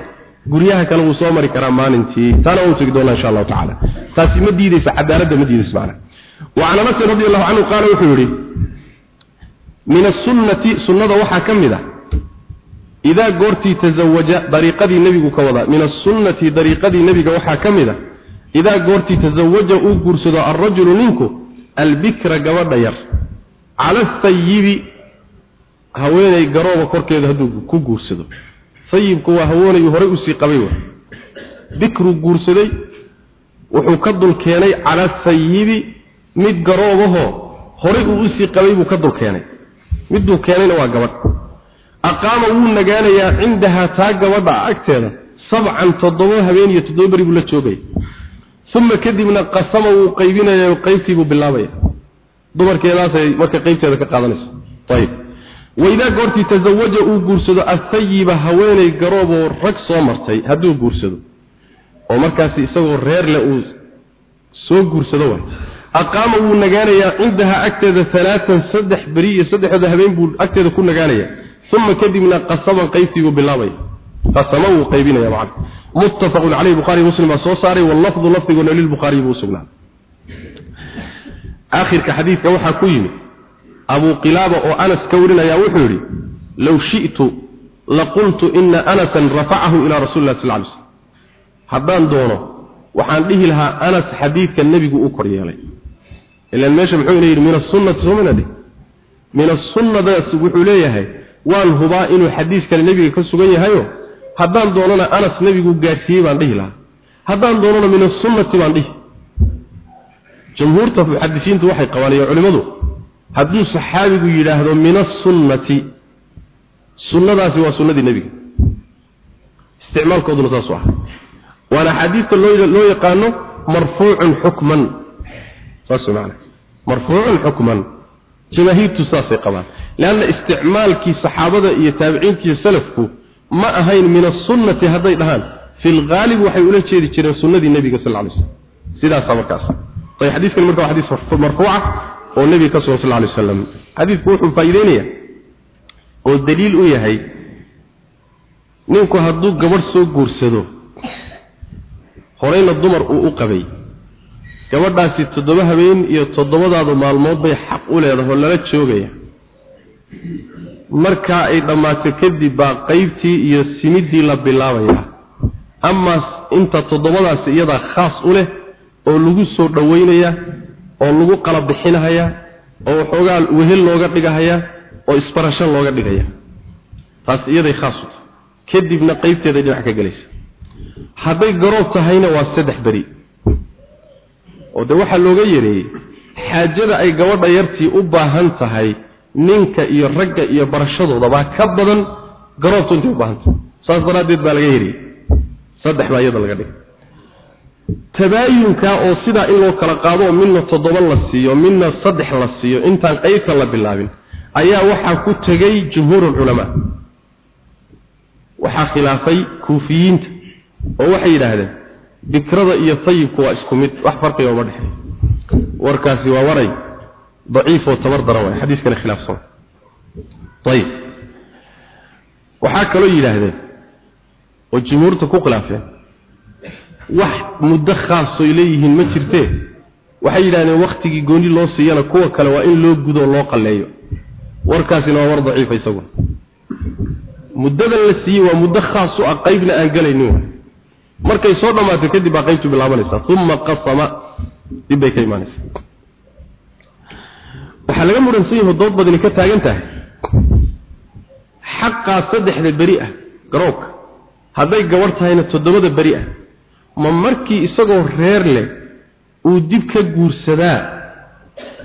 guryaha kale wuu soo mari karaa maalintii. Taana u tegi doonaa insha allahu tacala taasi ma diidaysa cadaaladda ma diidaysa macana wacan anasin radi allahu canhu qaala wuxuu yidhi min asunati sunnada waxaa ka mid ah idaa goortii tasawaja dariiqadii nebigu ka wadaa min asunnati dariiqadii nebiga waxaa ka mid a idaa goortii tasawaja uu guursado alrajulu ninku albikra gabadha yar cala ahayibi haweenay garooba korkeeda hadduu ku guursado sayibku waa haweenayu horey u sii qabay w bikruu guursaday wuxuu ka dul keenay cala asayibi mid garoobahoo horey uu u sii qabay buu ka dul keenay miduu keenayna waa gabadh aqaama wuu nagaanayaa cindahaa taa gabadha agteeda sabcan toddoba habeen iyo toddoba beri buu la joogaya uma kadibna qasama wuu qaybinaya qaybtii buu bilaabaya. Dumarkeedaasay marka qaybteeda ka qaadanayso. Ayib waidaa goortii tasawaja uu guursado athayiba haweenay garooboo rag soo martay. Hadduu guursado oo markaasi isagoo reer leh uu soo guursado way aqaama wuu nagaanayaa cindaha agteeda alaaan saddex beri iyo saddexooda habeen buu agteeda ku nagaanaya uma kadibna qasaban qaybtii buu bilaabaya qasama wuu qaybinaya macna muttafaqun caleyhi bukhaari muslim baa soo saaray wallafdu lafdiguna lilbukhaariyi buu usugnaa aakhirka xadiidka waxaa ku yimid abuu qilaaba oo anas ka warinaya wuxuu yidhi low shi'tu laqultu ina anasan rafacahu ilaa rasuli lah sal ly slm haddaan doono waxaan dhihi lahaa anas xadiidka nebigu u kor yeelay ilan meesha muxuu ina yidhi min asunnati soomana dhih min asunnadaas wuxuu leeyahay waan hubaa inuu xadiiskani nebiga ka sugan yahayo? Haddaan doonana anas nebigu gaadhsiiyey baan dhihi lahaa. Haddaan doonana min asunnati baan dhihi. Jamhuurta muxadisiintu waxay qabaan iyo culimmadu hadduu saxaabigu yidhaahdo min asunnati sunnadaasi waa sunnadii nebiga. Isticmaalkooduna saasu ah. Waana axaadiista loo yaqaano marfuucun xukman. Saas macana marfuucun xukman. Jamaahiirtu saasay qabaan leanna isticmaalkii saxaabada iyo taabiciintiiyo salafku ma ahayn min asunnati hadday dhahaan fi lghaalib waxay ula jeedi jireen sunnadii nebiga sal lay slam sidaasaa markaas ayb xadiiskani marka waa xadiis marfuuca oo nebiga ka sugan sal lay wasalam xadiidku wuxuu faa'iideynayaa oo daliil u yahay ninku hadduu gabadh soo guursado horeyna dumar uu u qabay gabadhaasi toddoba habeen iyo toddobadaadu maalmood bay xaq u leedahay oo lala joogaya markaa ay dhammaato kadib baa qaybtii iyo simiddii la bilaabayaa amaa inta toddobadaasi iyadaa khaas u leh oo lagu soo dhoweynaya oo lagu qala bixinahaya oo waxoogaa wehel looga dhigahaya oo isbarasho looga dhigaya. Taas iyaday khaas u tahay. Kadibna qaybteeday dhinac ka gelaysa. Hadday garoob tahayna waa saddex beri. Oo dee waxaa looga yareeyey xaajada ay gabadha yartii u baahan tahay ninka iyo ragga iyo barashadooda baa ka badan garoobtu intay u baahan tahay saas daraaddeed baa laga yariyey saddex baa iyada laga dhigay. Tabaayunka oo sidaa in loo kala qaado oo midna toddoba la siiyo midna saddex la siiyo intaan qaybka la bilaabin ayaa waxaa ku tegay jumhuurulculamaa waxaa khilaafay kuufiyiinta oo waxay yidhaahdeen bikrada iyo tayibku waa isku mid wax farqiga uma dhexeeyo. Warkaasi waa waray daciif oo tabar daran waay xadiiskana khilaafsan ayib waxaa kaloo yidhaahdeen oo jumhuurta ku khilaafeen wax muddo khaasoy leeyihiin ma jirtee waxay yidhahdeen waktigii gooni loo siiyana kuwa kale waa in loo gudo loo qalleeyo. Warkaasina waa war daciifa isaguna muddadan la siiyey waa muddo khaas u ah qaybna aan gelaynin waay. Markay soo dhammaato kadib baa qaybtu bilaabanaysaa. Uma qasama. Dib bay ka imaanaysaa waxaa laga muransan yaho dood badani ka taagan tahay. Xaqaa saddexda beri ah garoobka hadday gabadh tahayna toddobada beri ah. Ma markii isagoo reer leh uu dib ka guursadaa?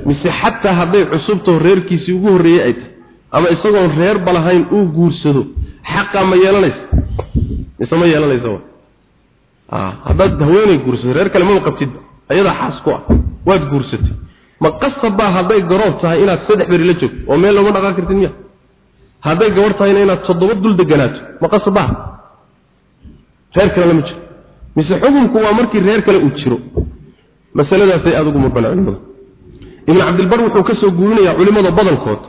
Mise xataa hadday cusubtaho reerkiisii ugu horreeyey ay tahay? Ama isagoon reerba lahayn uu guursado? Xaqaa ma yeelanaysa? Mise ma yeelanaysa haddaad haweeney guursato reer kale mama qabtidba ayadaa xaas ku ah. Waad guursatay ma qasabbaa hadday garoob tahay inaad saddex beri la joogto oo meel looma dhaqaan kartid miya? Hadday gabadh tahayna inaad toddoba dul deganaato ma qasabbaa reer kale lama jiro. Mise xukunku waa markii reer kale uu jiro. Masaladaasay aada ugu murban culimada. Ibnu cabdilbar wuxuu ka soo guurinayaa culimmada badankood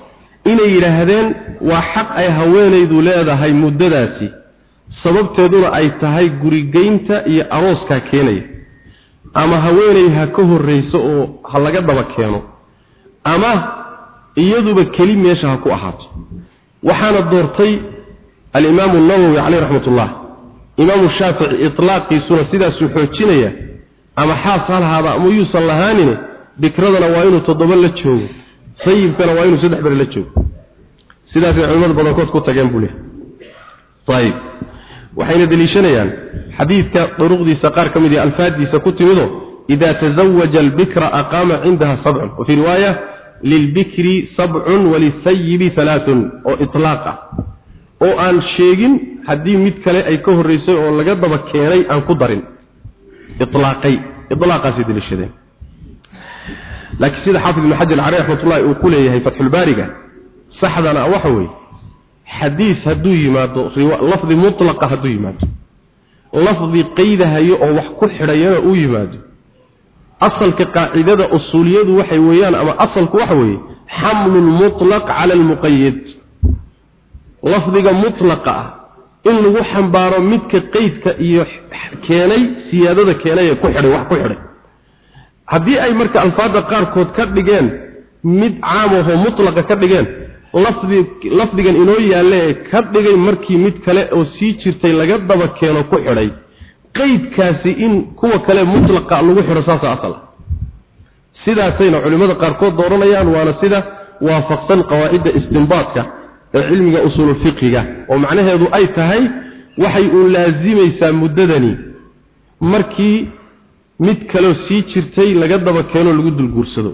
inay yidhaahdeen waa xaq ay haweenaydu leedahay muddadaasi sababteeduna ay tahay gurigeynta iyo arooskaa keenaya ama haweenay ha ka horrayso oo ha laga daba keeno ama iyaduba keli meesha ha ku ahaato. Waxaana doortay alimaamu nawowi caleyh raxmatullah imaamu shaafici itlaaqiisuna sidaasuu xoojinaya ama xaas ha lahaada ama yuusan lahaanine bikradana waa inuu toddoba la joogo sayibkana waa inuu saddex beri la joogo. Sidaasay culimmada badankood ku tageen buu leehay ayib waxayna deliishanayaan xadiidka duruqdiisa qaar ka mid iyo alfaadiisa ku timido ida tazawaja albikra aqaama cindaha sabcun wa fii riwaaya lilbikri sabcun walisayibi halaathun oo itlaaq ah. Oo aan sheegin haddii mid kale ay ka horraysay oo laga daba keenay aan ku darin. Ilaaqay ilaaqaasay deliishadeen laakiin sida xaafid ibnu xajar cali raxmatullahi uu ku leeyahay fatxulbaariga saxdana waxa weeye xadiis hadduu yimaado lafdi mutlaqa hadduu yimaado lafdi qaydahayo oo wax ku xidhayana uu yimaado asalka qaacidada usuuliyadu waxay weeyaan ama asalku waxa weeye xamlu lmutlaq cala almuqayad lafdiga mutlaqa ah in lagu xambaaro midka qeydka iyo keenay siyaadada keenay ee ku xidhay wax ku xidhay. Haddii ay marka alfaada qaarkood ka dhigeen mid caam ahoo mutlaqa ka dhigeen lafdi lafdigan inoo yaalle ee ka dhigay markii mid kale oo sii jirtay laga daba keeno ku xidhay. Qeydkaasi in kuwa kale mutlaqa lagu xidho saasa asal. Sidaasayna culimmada qaarkood dooranayaan waana sida waafaqsan qawaacidda istinbaadka ee cilmiga usuululfiqiga oo macnaheedu ay tahay waxay uun laasimaysaa muddadani. Markii mid kaleo sii jirtay laga daba keeno lagu dulguursado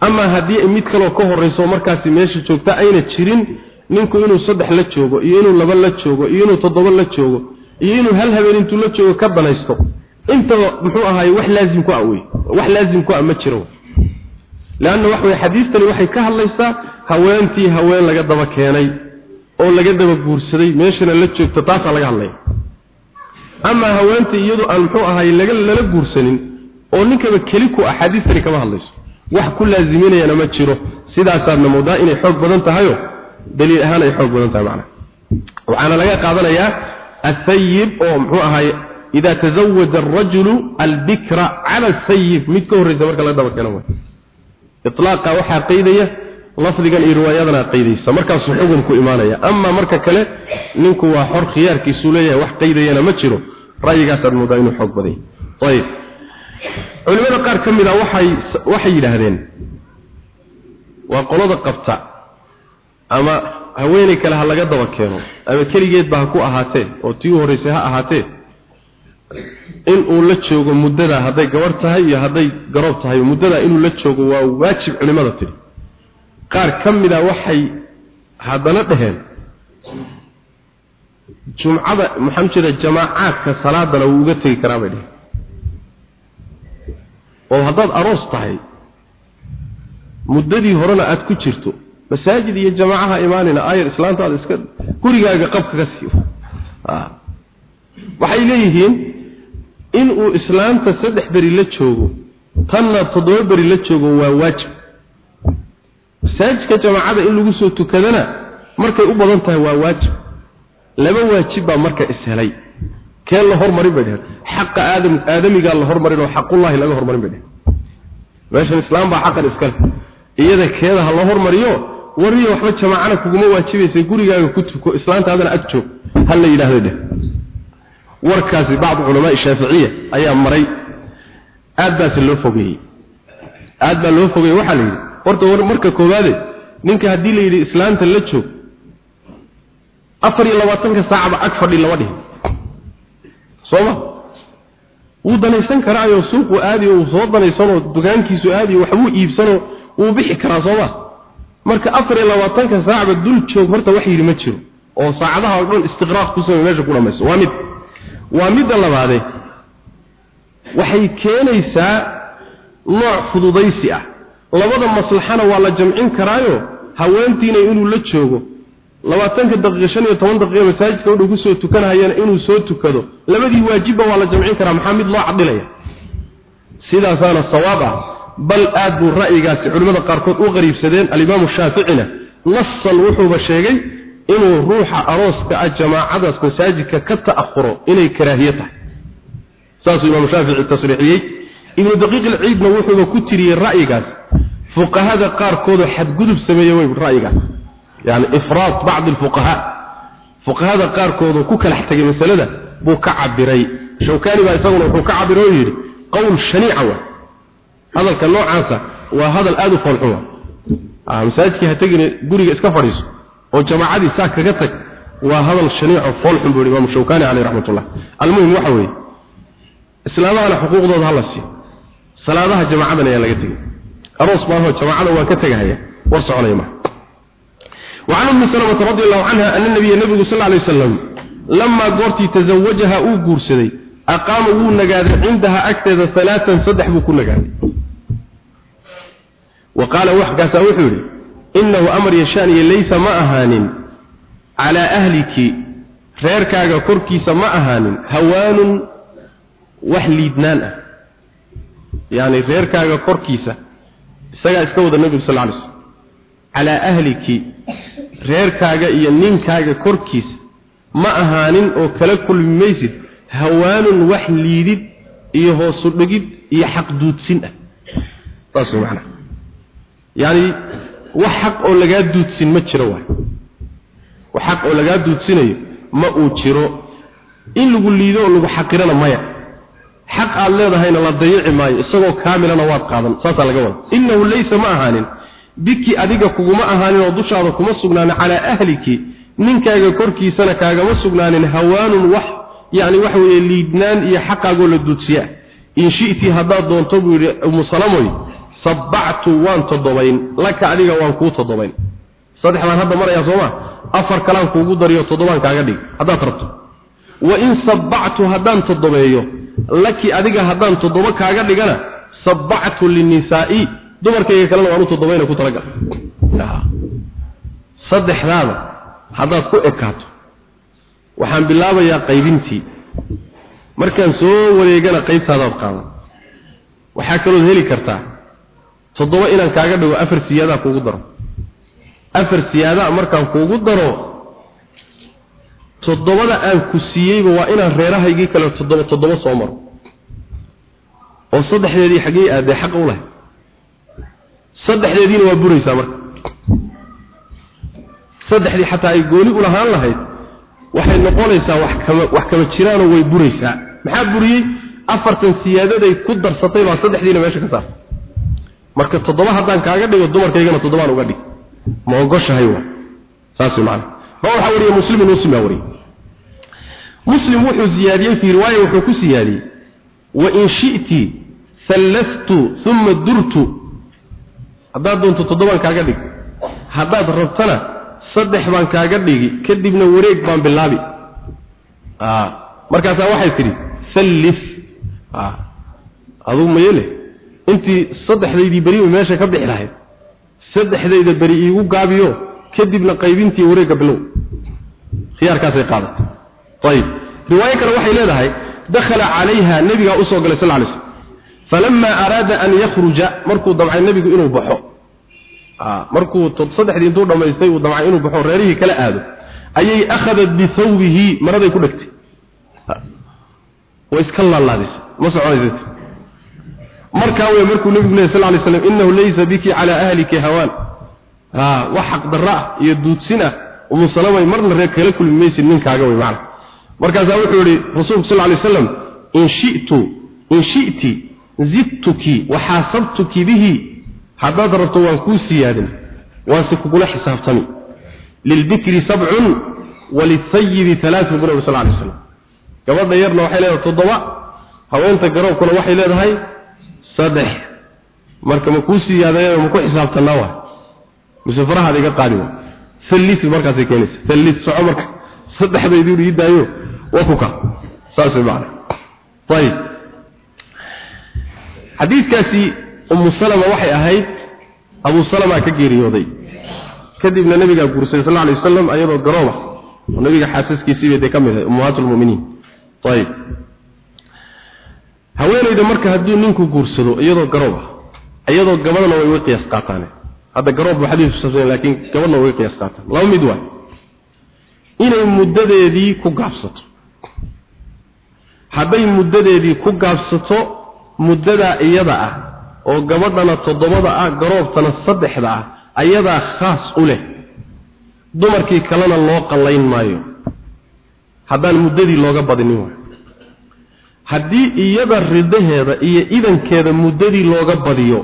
ama haddii mid kaloo ka horrayso markaasi meesha joogta ayna jirin ninku inuu saddex la joogo iyo inuu laba la joogo iyo inuu toddoba la joogo iyo inuu hal habeen intuu la joogo ka danaysto intaba muxuu ahaay wax laazim ku ah wey wax laazim ku ah ma jiro. Leanna wax wey xadiistani waxay ka hadlaysaa haweentii haween laga daba keenay oo laga daba guursaday meeshana la joogto taasaa laga hadlaya. Ama haweentii iyadu aan muxuu ahaay laga lala guursanin oo ninkaba keli ku ah xadiistani kama hadlayso wax ku laaziminayana ma jiro. Sidaasaadna moodaa inay xoog badan tahayo daliil ahaan ay xoog badan tahay macnaha. Waxaana laga qaadanayaa athayib oo muxuu ahaay ida tazawaja arajulu albikra cala asayib mid ka horreysa marka laga daba keeno way. Itlaaqa waxaa qaydaya lafdigan iyo riwaayadana qaydaysa. Markaasuu xugun ku imaanaya. Ama marka kale ninku waa xor khiyaarkiisuu leeyahay wax qaydayana ma jiro. Ra'yigaasaad moodaa inuu xoog badan yahay ayib culimada qaar ka mid a waxay waxay yidhaahdeen waa qolada qabta ama haweeney kale ha laga daba keeno ama keligeedba ha ku ahaatee oo tii u horreysay ha ahaatee in uu la joogo muddada hadday gabarh tahay iyo hadday garoob tahay muddada inuu la joogo waa waajib culimada tidhi qaar ka mida waxay haddana dhaheen jumcada maxaan jeeda jamaacaadka salaadana wuu uga tegi karaa bay dheheen oo haddaad aroos tahay muddadii horena aada ku jirto masaajid iyo jamaacaha imaanina ayar islaantaada iska gurigaaga qabka ka siiyo. Waxay leeyihiin in uu islaamta saddex beri la joogo tanna toddoba beri la joogo waa waajib. Masaajidka jamaacada in lagu soo tukadana markay u badan tahay waa waajib. Laba waajib baa marka ishelay kee la hormarin bay dheheen xaqa aadam aadamigaa la hormarin oo xaqullaahi laga hormarin bay dheheen meeshan islaam baa xaqan iskale iyada keeda ha la hormariyo wariyo waxba jamaacana kuguma waajibaysa gurigaaga ku tuko islaantaadana ag joog. Hal la yidhaahdo dheh. Warkaasi bacdu culamaa shaaficiya ayaa maray. Aad baasi loo fogeeyey. Aad baa loo fogeeyey. Waxaa la yidhi horta war marka koowaade ninka haddii la yidhi islaanta la joog afar iyo labaatanka saacaba ag fadhi lama dhihin sooma wuu danaysan karaayo suuqu aadi uu soo danaysanoo dukaankiisu aadi waxbuu iibsanoo wuu bixi karaa sooma marka afar iyo labaatanka saacba dul joog horta wax yidhi ma jiro oo saacadaha oo dhan istiqraaq ku samey meesha ku dhamayso. Waa mid. Waa midda labaade. Waxay keenaysaa nooc fududaysi ah. Labada maslaxana waa la jamcin karaayo haweentiina inuu la joogo labaatanka daqiiqa shan iyo toban daqiiqa masaajidka udhow ku soo tukanahayana inuu soo tukado labadii waajibba waa la jamcin karaa maxaa mid loo cadilaya sidaasaana sawaab ah bal aad buu ra'yigaasi culimmada qaarkood u qariibsadeen alimaamu shaaficina nasan wuxuuba sheegay inuu ruuxa arooska ah jamaacadaas masaajidka ka ta'ahuro inay karaahiye tahay. Saasuu imaamu shaafici tasriixiyey. Ibnu daqiiq ilciidna wuxuuba ku tiriyey ra'yigaas fuqahada qaarkoodoo xadgudub sameeye wey ra'yigaas yani ifraad bacdi alfuqahaa fuqahada qaarkoodoo ku kalax tegay masalada buu ka cabiray shawkani baa isaguna wuxuu ka cabiray oo yidhi qowl shaniica wa. Hadalka noocaasa waa hadal aada u foolxun wa. Masaajidkii ha tegine guriga iska fadhiiso oo jamaacadii saa kaga tag waa hadal shaniico foolxun buu imaamu shawkani caleyh raxmatullah. Almuhim waxa weeye islaamahana xuquuqdooda hala siiyo. Salaadaha jamaacadan وعن ام سلمة رضي الله عنها أن النبي النبي صلى الله عليه وسلم لما قرتي تزوجها أو قرسدي أقام وو نقاد عندها أكتد ثلاثا صدح بكل نقاد وقال وحكا سأوحوري إنه أمر يشاني ليس ما أهان calaa ahliki reerkaaga korkiisa ma ahaanin hawaanun wax liidnaan ah yacni reerkaaga korkiisa isagaa iska wada nebigu sal lla lay slam calaa ahliki reerkaaga iyo ninkaaga korkiisa ma ahaanin oo kala kulmi maysid hawaanun wax liidid iyo hoosu dhigid iyo xaq duudsin ah. Saas way macnaha. Yacni wax xaq oo lagaa duudsin ma jiro waay wax xaq oo lagaa duudsinayo ma uu jiro. In lagu liido oo lagu xaqirana maya. Xaq aad leedahayna la dayici maayo isagoo kaamilana waad qaadan. Saasaa laga wada innahu laysa ma ahaanin biki adiga kuguma ahaanin oo dushaada kuma sugnaanin calaa ahliki ninkaaga korkiisana kaagama sugnaanin hawaanun wax yacni waxa weeye liidnaan iyo xaqaagoo la duudsiyaa in shi'tii haddaad doonto buu yidhi umu salamoy sabbactu waan toddobayn laka adiga waan kuu toddobayn. Saddex baan hadda marayaa sooma afar kalaan kuugu dariyo toddobaan kaaga dhig. Haddaad rabto. Wa in sabbactu haddaan toddobeeyo laki adiga haddaan toddoba kaaga dhigana sabbactu linisaa'i dumarkayga kalena waan u toddobayna ku talagal. Saddexdaada haddaad ku ekaato waxaan bilaabayaa qaybintii. Markaan soo wareegana qaybtaadaad qaadan waxaa kalood heli kartaa. Toddoba inaan kaaga dhigo afar siyaadaa kuugu daro. Afar siyaadaa markaan kuugu daro toddobada aan ku siiyeyba waa inaan reerahaygii kale toddoba toddoba soo maro. Oo saddexdeedii xaggey aadee xaqa u lahay saddexdeediina waa buraysaa marka. Saddexdii xataa ay gooni u lahaan lahayd waxay noqonaysaa wax kama wax kama jiraanoo way buraysaa. Maxaa buriyey? Afartan siyaadaday ku darsatay baa saddexdiina meesha ka saartay marka toddoba haddaan kaaga dhigo dumarkaygana toddobaan uga dhig. Ma ogoshahay waa. Saas macna ma waxaa wariye muslimin muslim wariyey muslim wuxuu siyaadiyey fii riwaaya wuxuu ku siyaadiyey wain shi'ti hallastu uma durtu haddaad doonto toddobaan kaaga dhig. Haddaad rabtana saddex baan kaaga dhigi kadibna wareeg baan bilaabi. Markaasaa waxay tidhi sallif adugu mayele intii saddexdaydii beriba meesha ka bixi lahayd saddexdayda beri iigu gaabiyo kadibna qaybintii wareegga bilow khiyaarkaasay qaadatay ayib. Riwaayo kale waxay leedahay dakhala calayha nebigaa u soo galay sal lay slm falamaa araada an yakhruja markuu damcay nebigu inuu baxo markuu saddexdii intuu dhammaystay uu damcay inuu baxo reerihii kala aado ayay akhadat bithawbihi maraday ku dhegtay way iska laalaadisay ma soconaysa markaa wey markuu nebigu lehy sal lay slam innahu laysa biki calaa ahliki hawaan wax xaqdarro ah iyo duudsin ah umu salamay marna reer kala kulmi maysid ninkaaga wey macana markaasaa wuxuu yihi rasuulku sal lay slam in shitu in shi'ti zidtuki waxaasabtuki bihi. Haddaad rabto waan kuu siyaadin waanse kugula xisaabtami. Lilbikri sabcun walihayibi alaatu bu nabi sal lay slam gabadha yarna waxay leedahay toddoba haweenta garoobkuna waxay leedahay saddex. Marka ma kuu siyaadayo ma ku xisaabtanaa wa mise iga qaadi wa markaasay keenaysa. Hallit soco marka. Saddexdaydu ii daayo waa kuka saas macna ayib xadiidkaasi ummu salama waxay ahayd abu salama ka geeriyooday. Kadibna nabigaa guursaday sal alay wasalam ayadoo garooba oo nabiga xaasaskiisii bay dee ka mid ahay ummahaat lmuminiin ayib. Haweenayda marka hadduu ninku guursado iyadoo garoob ah iyadoo gabadhna way uga qiyaas qaataan. Hadda garoob buu xadiisku sabsan laakiin gabadhna way uga qiyaas qaataan. Laba mid waay inay muddadeedii ku gaabsato. Hadday muddadeedii ku gaabsato muddadaa iyada ah oo gabadhana toddobada ah garoobtana saddexda ah ayadaa khaas u leh. Dumarkii kalena loo qallayn maayo. Haddaan muddadii looga badinin waay haddii iyada ridaheeda iyo idankeeda muddadii looga badiyo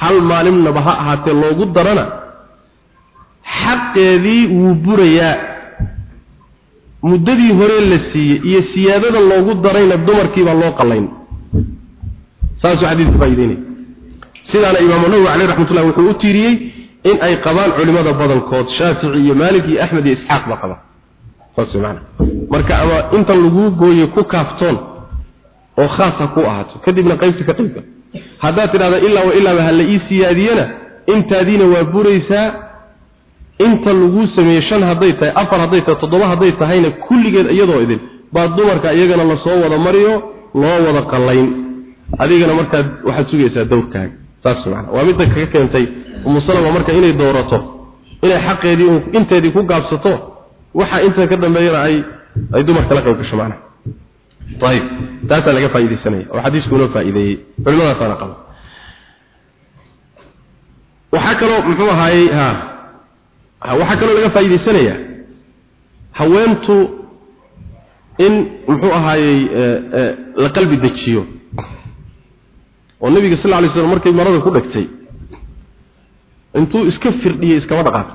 hal maalimnaba ha ahaatee loogu darana? Xaqeedii wuu burayaa. Muddadii hore la siiyey iyo siyaadada loogu darayna dumarkiibaa loo qallayn saasuu xadiidku faa'ideynaya sidaana imaamu nawowi caleyh raxmatullah wuxuu u tiiriyey in ay qabaan culimmada badankood shaafici iyo maalik iyo axmed iyo isxaaq ba qabaan saas maana marka ama intan laguu gooyey ku kaaftoon oo khaas ha ku ahaato kadibna qaybta ka qaybka haddaad tidhahda ilaa wa ilaaba ha la ii siyaadiyena intaadiina waa buraysaa. Inta lagu sameeyey shan hadday tahay afar hadday tahay toddoba hadday tahayna kulligeed iyadoo idin baa dumarka iyagana la soo wada mariyo loo wada qallayn adigana markaad waxaad sugaysaa dowrkaaga saas macana waa midda kaga keentay umu salama marka inay doorato inay xaqeedii inteedii ku gaabsato waxa inta ka dambeeyana ay ay dumarka la qayb gasho macnaha. Ayib taasaa laga faa'iidaysanaya oo xadiisku inoo faa'iideeyey. Culimadaasana qaba. Waxaa kaloo muxuu ahaayey ha waxaa kaloo laga faa'iidaysanayaa haweentu in muxuu ahaayey la qalbi dejiyo oo nabiga sal lla lay slam markay marada ku dhegtay intuu iska firdhiyey iskama dhaqaaqo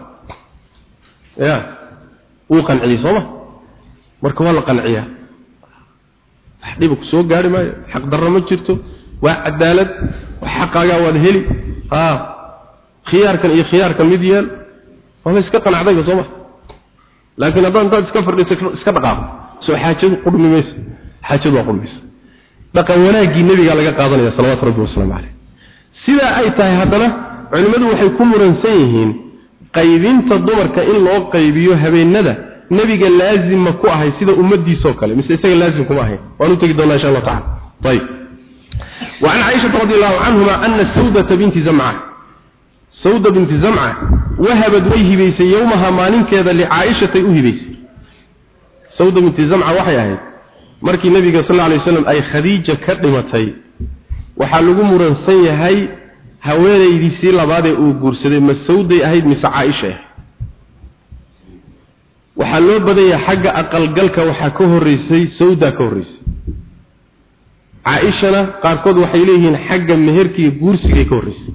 ya wuu qanciyey sooma marka waa la qanciyaa. Wax dhiba ku soo gaari maayo xaq darro ma jirto waa cadaalad wax xaqaagaa waad heli. Ha khiyaarkan iyo khiyaarkan mid yeel waaba iska qanacdayba sooma laakiin haddaan intaad iska firdhiso iska dhaqaaqo soo xaajadu qurmi mayso xaajadu waa qurmaysa dhaqan wanaaggii nebigaa laga qaadanaya salawaatu rabbi wasalaamu caleyh sidaa ay tahay haddana culimmadu waxay ku muransan yihiin qaybinta dumarka in loo qaybiyo habeenada nebiga laazima ku ahay sida ummadiisoo kale mise isaga laazim kuma ahayn waan u tegi doonaa insha allah tacala ayib وعن عائشة رضي الله عنهما أن سودة بنت زمعة سودة بنت زمعة وهبت ويهبيس يومها مالين كذا لعائشة أهبيس سودة بنت زمعة وحي أهيد markii nabiga sal lla alay wasalam ay khadiija ka dhimatay waxaa lagu muransan yahay haweenaydiisii labaad ee uu guursaday ma sawday ahayd mise caaisha ahayd waxaa loo badan yahay xagga aqalgalka waxaa ka horreysay sawdaa ka horreysay. Caaishana qaarkood waxay leeyihiin xagga meherkiiyo guursigay ka horreysay.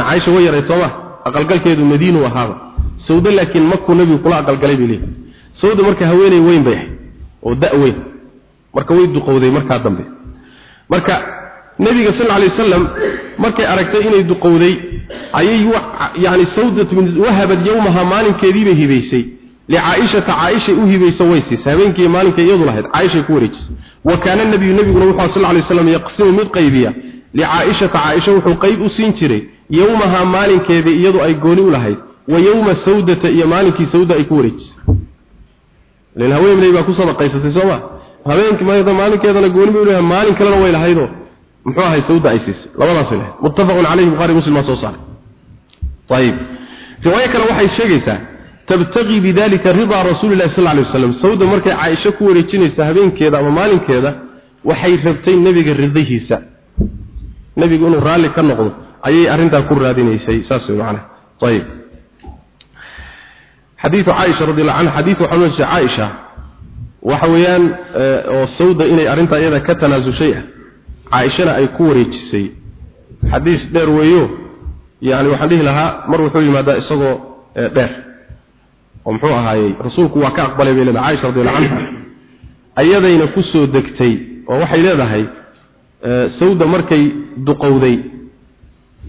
Caaisha way yaray sooma aqalgalkeedu madiinu ahaaba. Sawdo laakiin makuu nabigu kula aqalgalay bay leeyihiin sawda marka haweeney weyn bay ahayd oo da-weyn marka way duqowday markaa dambe. Marka nabiga sal alay wasalam markay aragtay inay duqowday ayay yani sawdat bin wahabad yowmaha maalinkeediibay hibaysay. Licaaishata caaishay u hibayso way siisay habeenkii maalinkay iyadu lahayd caaishay ku wareejisay. Wa kaana nabiyu nabiguna wuxuu sal alay wasalam yaqsimu mid qaybiya. Licaaishata caaisha wuxuu qayb u siin jiray yowmaha maalinkeedii iyadu ay gooni u lahayd. Wa leil haweenay baa ku sadaqaysatay sooma habeenkii maayada maalinkeedana gooni buu leeyahay maalin kalena way lahayd lahaydoo. Muxuu ahay? Sawda aysiis labadaas leh muttafaqun calayhi bukhari muslim ma soo saaray. Tayib riwaaya kale waxay sheegaysaa tabtaqi bidalika rida rasuulillahi sallallahu alayhi wasallam sawda markay caaisha ku wareejinaysa habeenkeeda ama maalinkeeda waxay rabtay nabiga ridihiisa nabigu inuu raalli ka noqdo ayay arinta ku raadinaysay saas weeyaan tayib xadiiu caaisha radiallah canha xadiiu waxaa loo caaisha waxa weeyaan eh, oo sawda inay arrintaa iyada ka tanaasushay ah. Caaishana ay ku wareejisay. Xadiis dheer weeyo. Yani waxaan dhihi lahaa mar wuxuu yimaadaa isagoo eh, dheer. Oo muxuu ahaayey rasuulku waa ka aqbalay bay leedahay caaisha radiallah canha ayadayna ku soo degtay oo waxay leedahay eh, sawda markay duqowday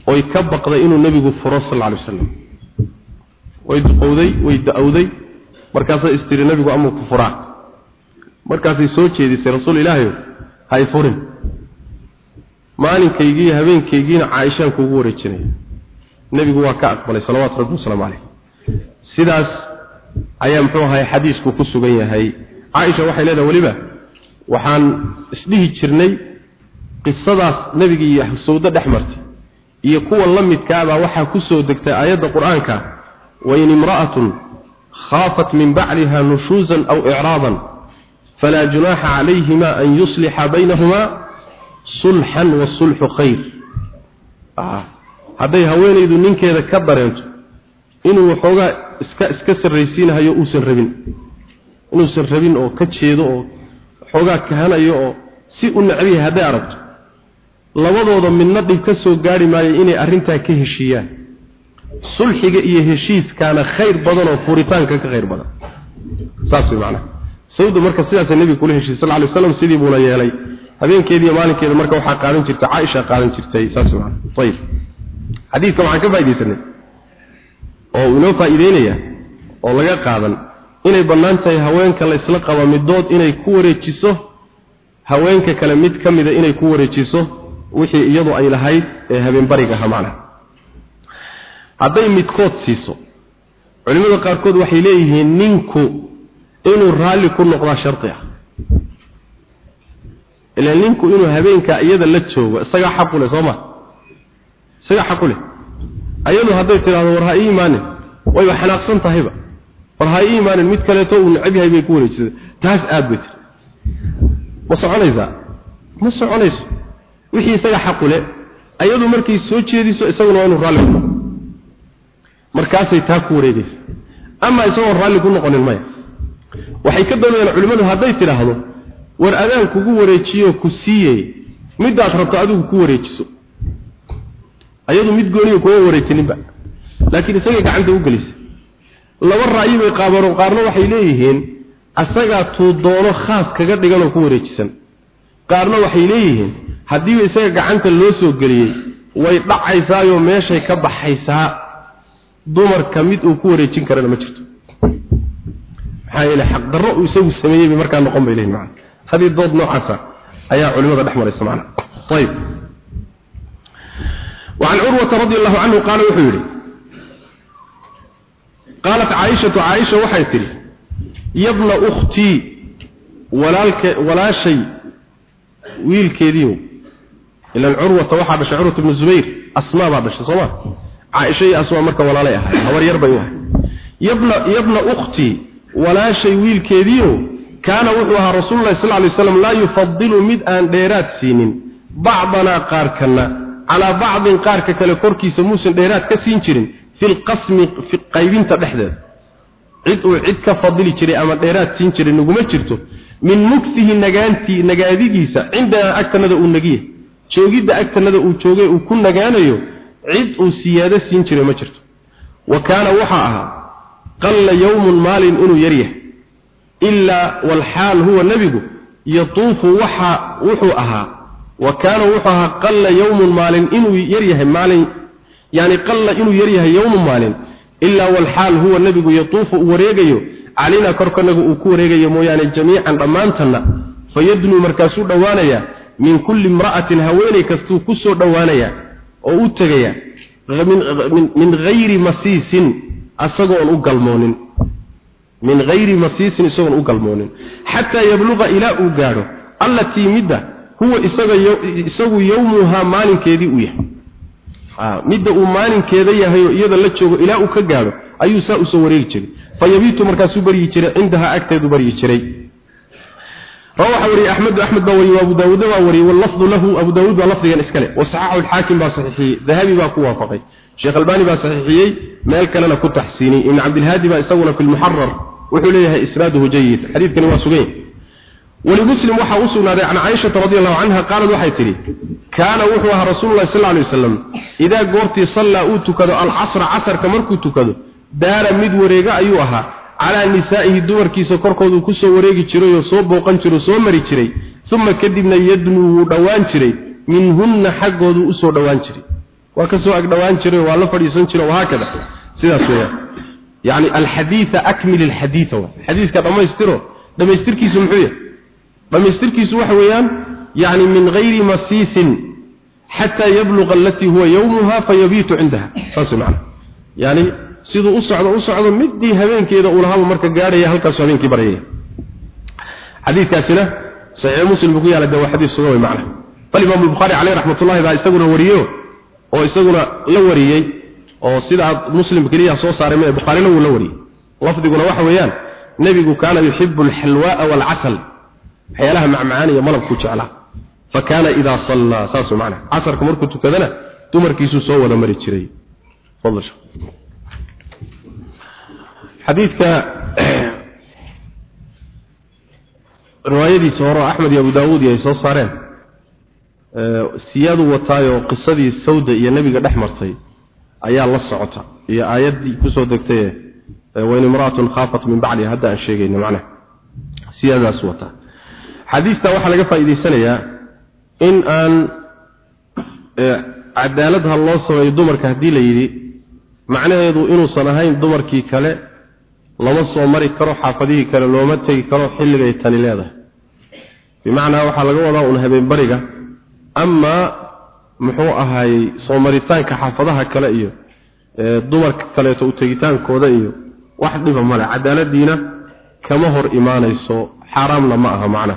oy ka baqday inuu nebigu furo sal alla alay wasalam way duqowday way daawday markaasay istiri nabigu amuu ku furaa markaasay soo jeedisay rasuul ilaahay hay furin. Maalinkaygii habeenkaygiina caaishaan kuugu wareejinaya nebigu waa ka aqbalay salawaatu rabbi wasalaamu calayh. Sidaas ayaa muxuu ahay xadiisku ku sugan yahay. Caaisha waxay leedahay weliba waxaan isdhihi jirnay qisadaas nebiga iyo sawdo dhex martay. Iyo kuwa la midkaabaa waxaa ku soo degtay aayadda qur'aanka wain imra'atun khaafat min bacliha nushuusan aw icraadan falaa junaaxa calayhima an yuslixa baynahuma sulxan wasulxu khayr hadday haweenaydu ninkeeda ka dareento inuu waxoogaa iska iska sarraysiinahayo uusan rabin inuusan rabin oo ka jeedo oo waxoogaa kahanayo oo si u necbiyahay hadday aragto labadooda midna dhib ka soo gaari maayo inay arrintaa ka heshiiyaan sulxiga iyo heshiiskaana khayr badan oo furitaanka ka khayr badan. Saas way macnaha. Sawda marka sidaasay nebiga kula heshiiyey sal ly slam sidii buuna yeelay. Habeenkeeda iyo maalinkeeda marka waxaa qaadan jirtay caaisha qaadan jirtay. Saas macna ayib xadiidka waxaan ka faaidaysanay oo inoo faa'iideynaya oo laga qaadan inay bannaan tahay haweenka la isla qaba midood inay ku wareejiso haweenka kale mid ka mida inay ku wareejiso wixii iyadu ay lahayd ee habeen bariga ahaa macnaha hadday midkood siiso culimada qaarkood waxay leeyihiin ninku inuu raalli ku noqdaa shardi ah. Ilaa ninku inuu habeenka iyada la joogo isagaa xaq leh soo ma? Isagaa xaq leh. Ayadu hadday tidhaahdo war ha ii imaanin wayba xanaaqsan tahayba. War ha ii imaanin mid kaleeto uu necab yahay bay ku wareejisay. Taas aad bay tiri ma soconaysaa? Ma soconayso. Wixii isaga xaq leh ayadu markay soo jeediso isaguna waa inuu raalli ku noqdo markaasay taa ku wareegaysa. Ama isagoo raalli ku noqonin maya. Waxay ka doonayaan culimmadu hadday tidhaahdo war adaan kugu wareejiyo ku siiyey. Midaad rabto adigu ku wareejiso. Ayadu mid gooniyo kuma wareejininba laakiin isagay gacanta u gelisay. Laba ra'yi bay qaabano qaarna waxay leeyihiin asagaa tuu doono khaas kaga dhigan oo ku wareejisan. Qaarna waxay leeyihiin haddiiba isaga gacanta loo soo geliyey way dhacaysaayoo meeshay ka baxaysaa dumarka mid uu ku wareejin karana ma jirto maxaa yeele xaqdarro uu isagu sameeyey bay markaa noqon bay leeyihin macana hadii dood noocaasa ayaa culimada dhex maraysa macana ayib وعن عروة رضي الله عنه قال وحيري قالت عائشة عائشة وحيتري يا ابن أختي ولا, ولا شيء ويل كيديو إلا العروة وحا بش عروة بن الزبير أسماء بش صما caaishaias waa marka walaalay ahay. Habar yar bay u ahay yabna yabna ukhtii walaashay wiilkeediio kaana wuxuu ahaa rasuululahi sal lay slam laa yufadilu mid aan dheeraad siinin. Bacdanaa qaarkana calaa bacdin qaarka kale korkiisa muusan dheeraad ka siin jirin fi qaybinta dhexdeeda. Cid uu cid ka fadili jiray ama dheeraad siin jiray naguma jirto. Min mugtihi nagaantii nagaadidiisa cindanaa agtanada uu nagiya joogidda agtanada uu joogay uu ku nagaanayo cid uu siyaado siin jiray ma jirto. Wa kaana waxa ahaa qalla yawmun maalin inuu yaryahay ilaa walxaal huwa nebigu yatuufu waxa wuxuu ahaa wa kaana wuxuu ahaa qalla yawmun maalin inuu yaryahay maalin yani qalla inuu yaryahay yawmun maalin ilaa walxaal huwa nebigu yatuufu uu wareegayo calayna korkanagu uu ku wareegayo mooyaane jamiican dhammaantanna fayadnuu markaasuu dhowaanayaa min kulli imra'atin haweenay kastuu ku soo dhowaanayaa oo u tegaya min hayri masiisin asagoon u galmoonin. Min hayri masiisin isagoon u galmoonin. Xataa yabluqa ilaa uu gaadho allatii midda huwa isaga isagu yowmuhaa maalinkeedii u yahay. Midda uu maalinkeeda yahay oo iyada la joogo ilaa uu ka gaadho ayuu saa u soo wareegi jiray. Fayabiitu markaasuu baryi jiray cindahaa agteedu baryi jiray روح وري احمد احمد باوري وابو داود باوري واللفظ له ابو داود لفظا اسكله وصححه الحاكم بصحيحه ذهبي با كوافقي شيخ الباني بصحيحيه مال كلنا كتحسيني ان عبد الهادي بيسونا في المحرر وحليها اسناده جيد حديث كان واسغين ولمسلم وحا وسنا عن عائشه رضي الله عنها قالت وحي تري كان وحوها رسول الله صلى الله عليه وسلم اذا قرتي صلى اوتكدو العصر عصر كمركو تكدو دار مد وريغا ايوها calaa nisaa'ihi dumarkiisa korkoodu ku soo wareegi jiray oo soo booqan jiro soo mari jiray uma kadibna yadnuu wuu dhowaan jiray minhunna xaggoodu u soo dhowaan jiray. Waa ka soo ag dhowaan jiray waa la fadhiisan jiray wahaakada sidaas weeyaan. Yacni alxadiida akmil alxadiida wa. Xadiiska dhammaystiro dhammaystirkiisu muxuu yahay? Dhammaystirkiisu waxa weeyaan yacni min gayri masiisin xataa yabluqa alatii huwa yowmuha fayabiitu cindaha saas macana yani siduu u socdo u socdo midii habeenkeeda uu lahaaba marka gaadhaya halkaas habeenkii baryaya xadiidkaasina saxiix muslim ku yaalla waa xadiis sugan macna. Bal imaam bukhari alayhi rahmatullahi baa isaguna wariyo oo isaguna la wariyey oo sida muslim kaliya soo saaray ma bukhari la wariyey. Lafdiguna waxa weeyaan nabigu kaana yuhibbu alhalwa wal asal hayalaha macmacaan iyo malabku jeclaa idha salla saasu macna asarka markuu tukadana dumarkiisu soo wada mari jiray. Fadlan xadiidka riwaayadiisa hore axmed iyo abu daawuud ay soo saareen. Siyaadu wataayoo qisadii sawda iyo nebiga dhex martay ayaa la socota. Iyo aayaddii ku soo degtay wain imra'atun khaafat min bacliha hadda aan sheegayno macnaha. Siyaadaas wataa xadiista waxaa laga faa'iidaysanayaa in aan cadaalad ha loo sameeyo dumarka haddii la yidhi macnaheedu inuusan ahayn dumarkii kale lama soo mari karo xaafadihii kale looma tegi karo xilligay tani leedahay. Bimacnaa waxaa laga wadaa un habeen bariga amaa muxuu ahaayey soo maritaanka xaafadaha kale iyo dumarka kaleeto u tegitaankooda iyo wax dhiba male cadaaladiina kama hor imaanayso xaaraamna ma aha macna.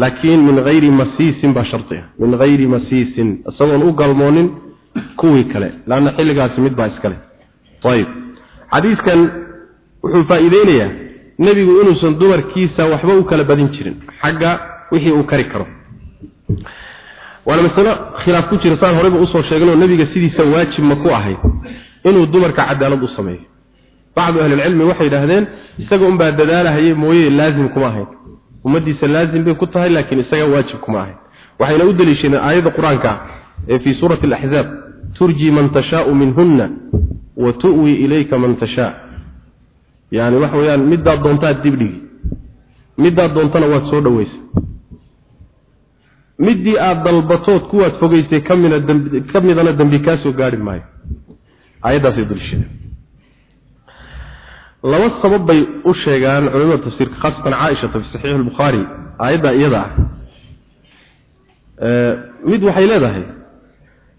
Laakiin min hayri masiisin baa sharti ah. Min hayri masiisin. Isagoon u galmoonin kuwii kale laanna xilligaasi mid baa iskale ayib. Xadiiskan wuxuu faa'iideynayaa nebigu inuusan dumarkiisa waxba u kala badin jirin xagga wixii uu kari karo. Waana masalo khilaaf ku jira saan horeyba u soo sheeganoo nebiga sidiisa waajib ma ku ahayd inuu dumarka cadaalad u sameeyo. Bacdu ahlilcilmi waxay yidhaahdeen isaga unbaa dadaalahayay mooye laazim kuma ahayn ummadiisa laazim bay ku tahay laakiin isaga waajib kuma ahayn waxayna u daliishadeen aayadda qur'aanka ee fii suurati alaxzaab turji man tashaau minhunna wa tu'wi ilayka man tashaa yani waxa middaad doontaad dibdhigi middaad doontana waad soo dhoweysa middii aada dalbatood kuwaad fogeysay kamina dambi ka midana dembi kaa soo gaari maayo. Aayaddaasay daliishadeen. Laba sabab bay u sheegaan culimada tafsiirka khaasatan caaishata fi saxiix albukhaari aayadda iyada ah. Mid waxay leedahay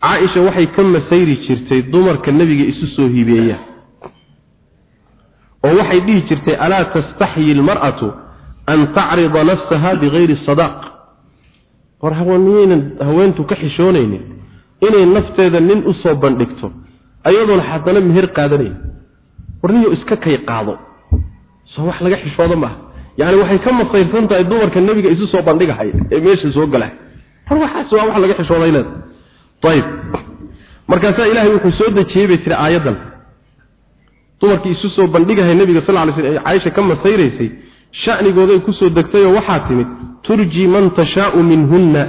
caaisha waxay ka masayri jirtay dumarka nebiga isu soo hibeeya oo waxay dhihi jirtay alaa tastaxyi almar'atu an tacrida nafsaha bigayri sadaaq war haweeniyeynan haweentu ka xishoonaynin inay nafteeda nin u soo bandhigto ayadoon haddana meher qaadanayn. War niyo iska kay qaado. Soo wax laga xishooda maaha. Yacni waxay ka masayrsan tahay dumarka nebiga isu soo bandhigahaya ee meesha soo galay war waxaas waa wax laga xishooday leeda ayib markaasaa ilaahay wuxuu soo dejiyey bay tiri aayaddan dumarkii isu soo bandhigahaya nebiga sal ly sl ee caaisha ka masayraysay sha'nigooday ku soo degtayoo waxaa timid turji man tashaau minhunna.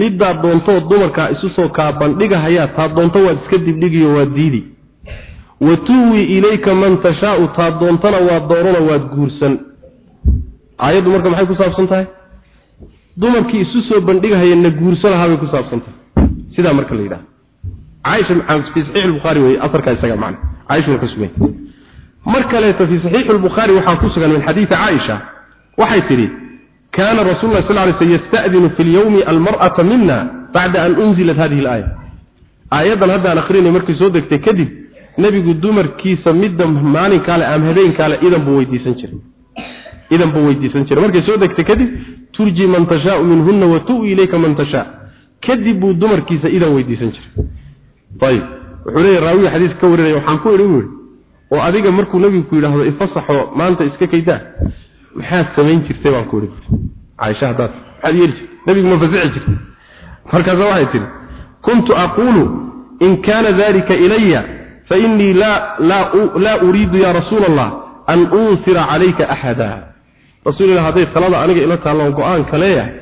Middaad doontoo dumarkaa isu soo kaa bandhigahayaa taa doonto waad iska dibdhigiyo waad diidi. Wa tuwi ilayka man tashaau taa doontana waad doorana waad guursan. Aayaddu marka maxay ku saabsan tahay? Dumarkii isu soo bandhigahaya na guursa lahaabay ku saabsan tahay. Sidaa marka la yidhaha mar kaleeto fi saxiix lbukhaari waxaa ku sugan min xadiidi caaisha waxay tidhi kaana rasul lah sal lay sl yasta'dinu fi lyawmi almar'ata mina bacda an unzilat hadihi alaaya. Aayaddan haddaan akhrinay markay soo degtay kadib nebigu dumarkiisa midda maalinkaale ama habeenkaale idan buu weydiisan jiray. Idan buu weydiisan jiray. Markay soo degtay kadib turji man tashaau minhunna wa tu'wi ilayka man tashaa kadib buu ayib wuxuu leeyahy raawiga xadiis ka warinaya waxaan ku idhi wuri oo adiga markuu nebigu ku yidhaahdo ifasaxo maanta iska kaydaa? Maxaad samayn jirtay baan ku idhi. Caaisha haddaad maxaad yeeli jirtay. Nebigu ma fasixi jirtay. Markaasa waxay tihi kuntu aquulu in kaana dalika ilaya fainii laa uriidu ya rasuula allah an unsira calayka axada. Rasuulilah hadday talada aniga ila taalloon go'aanka leeyahay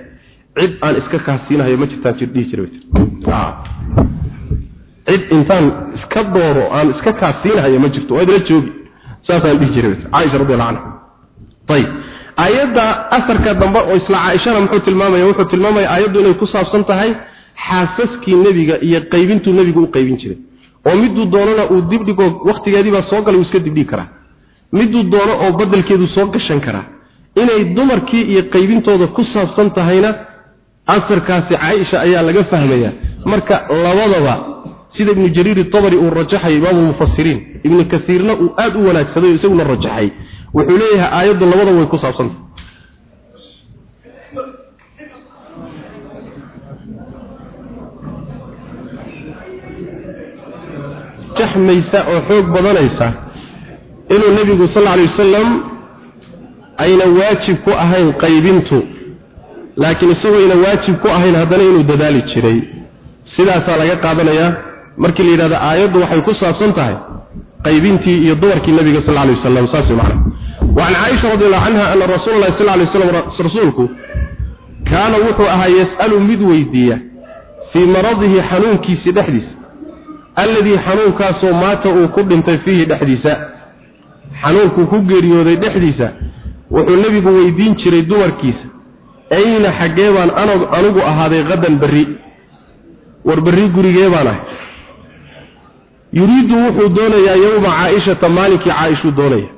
cid aan iska kaasiinahayo ma jirtaan jir dhihi jiray cid intaan iska dooro aan iska kaasiinahayo ma jirto waa idila joogi. Saasaan dhihi jiray caaisha radiallahu canha ayib aayadda asarka dambe oo isla caaishana muxuu tilmaamaya wuxuu tilmaamaya aayaddu inay ku saabsan tahay xaasaskii nebiga iyo qaybintuu nebigu u qaybin jiray. Oo miduu doonana uu dibdhigo wakhtigeediibaa soo galay uu iska dibdhigi karaa. Miduu doono oo badelkeedu soo gashan karaa. Inay dumarkii iyo qaybintooda ku saabsan tahayna asarkaasi caaisha ayaa laga fahmaya marka labadaba sida ibnu jariir itabari uu rajaxay imaamu mufasiriin ibnu kasiirna uu aada u wanaagsaday isaguna rajaxay. Wuxuu leeyahay aayaddu labada way ku saabsantah jaxmaysa oo xoog badanaysa inuu nebigu sal lla alay wasalam ayna waajib ku ahayn qaybintu laakiin isagoo ayna waajib ku ahayn haddana inuu dadaali jiray. Sidaasaa laga qaadanayaa markii la yidhahdo aayaddu waxay ku saabsan tahay qaybintii iyo dumarkii nabiga sal lla wasalam saas macna. Wacan caaisha radiallahu canha ana rasuula llahi sal lay waslam rasuulku kaana wuxuu ahaa yas'alu mid weydiiya fii maradihi xanuunkiisi dhexdiisa alladii xanuunkaasoo maata uu ku dhintay fiihi dhexdiisa. Xanuunkuu ku geeriyooday dhexdiisa wuxuu nebigu weydiin jiray dumarkiisa ayna xaggee baan anigu ahaaday hadan berri. War berri gurigee baan ahay yuriidu wuxuu doonayaa yowma caaishata maalinkii caaishuu doonaya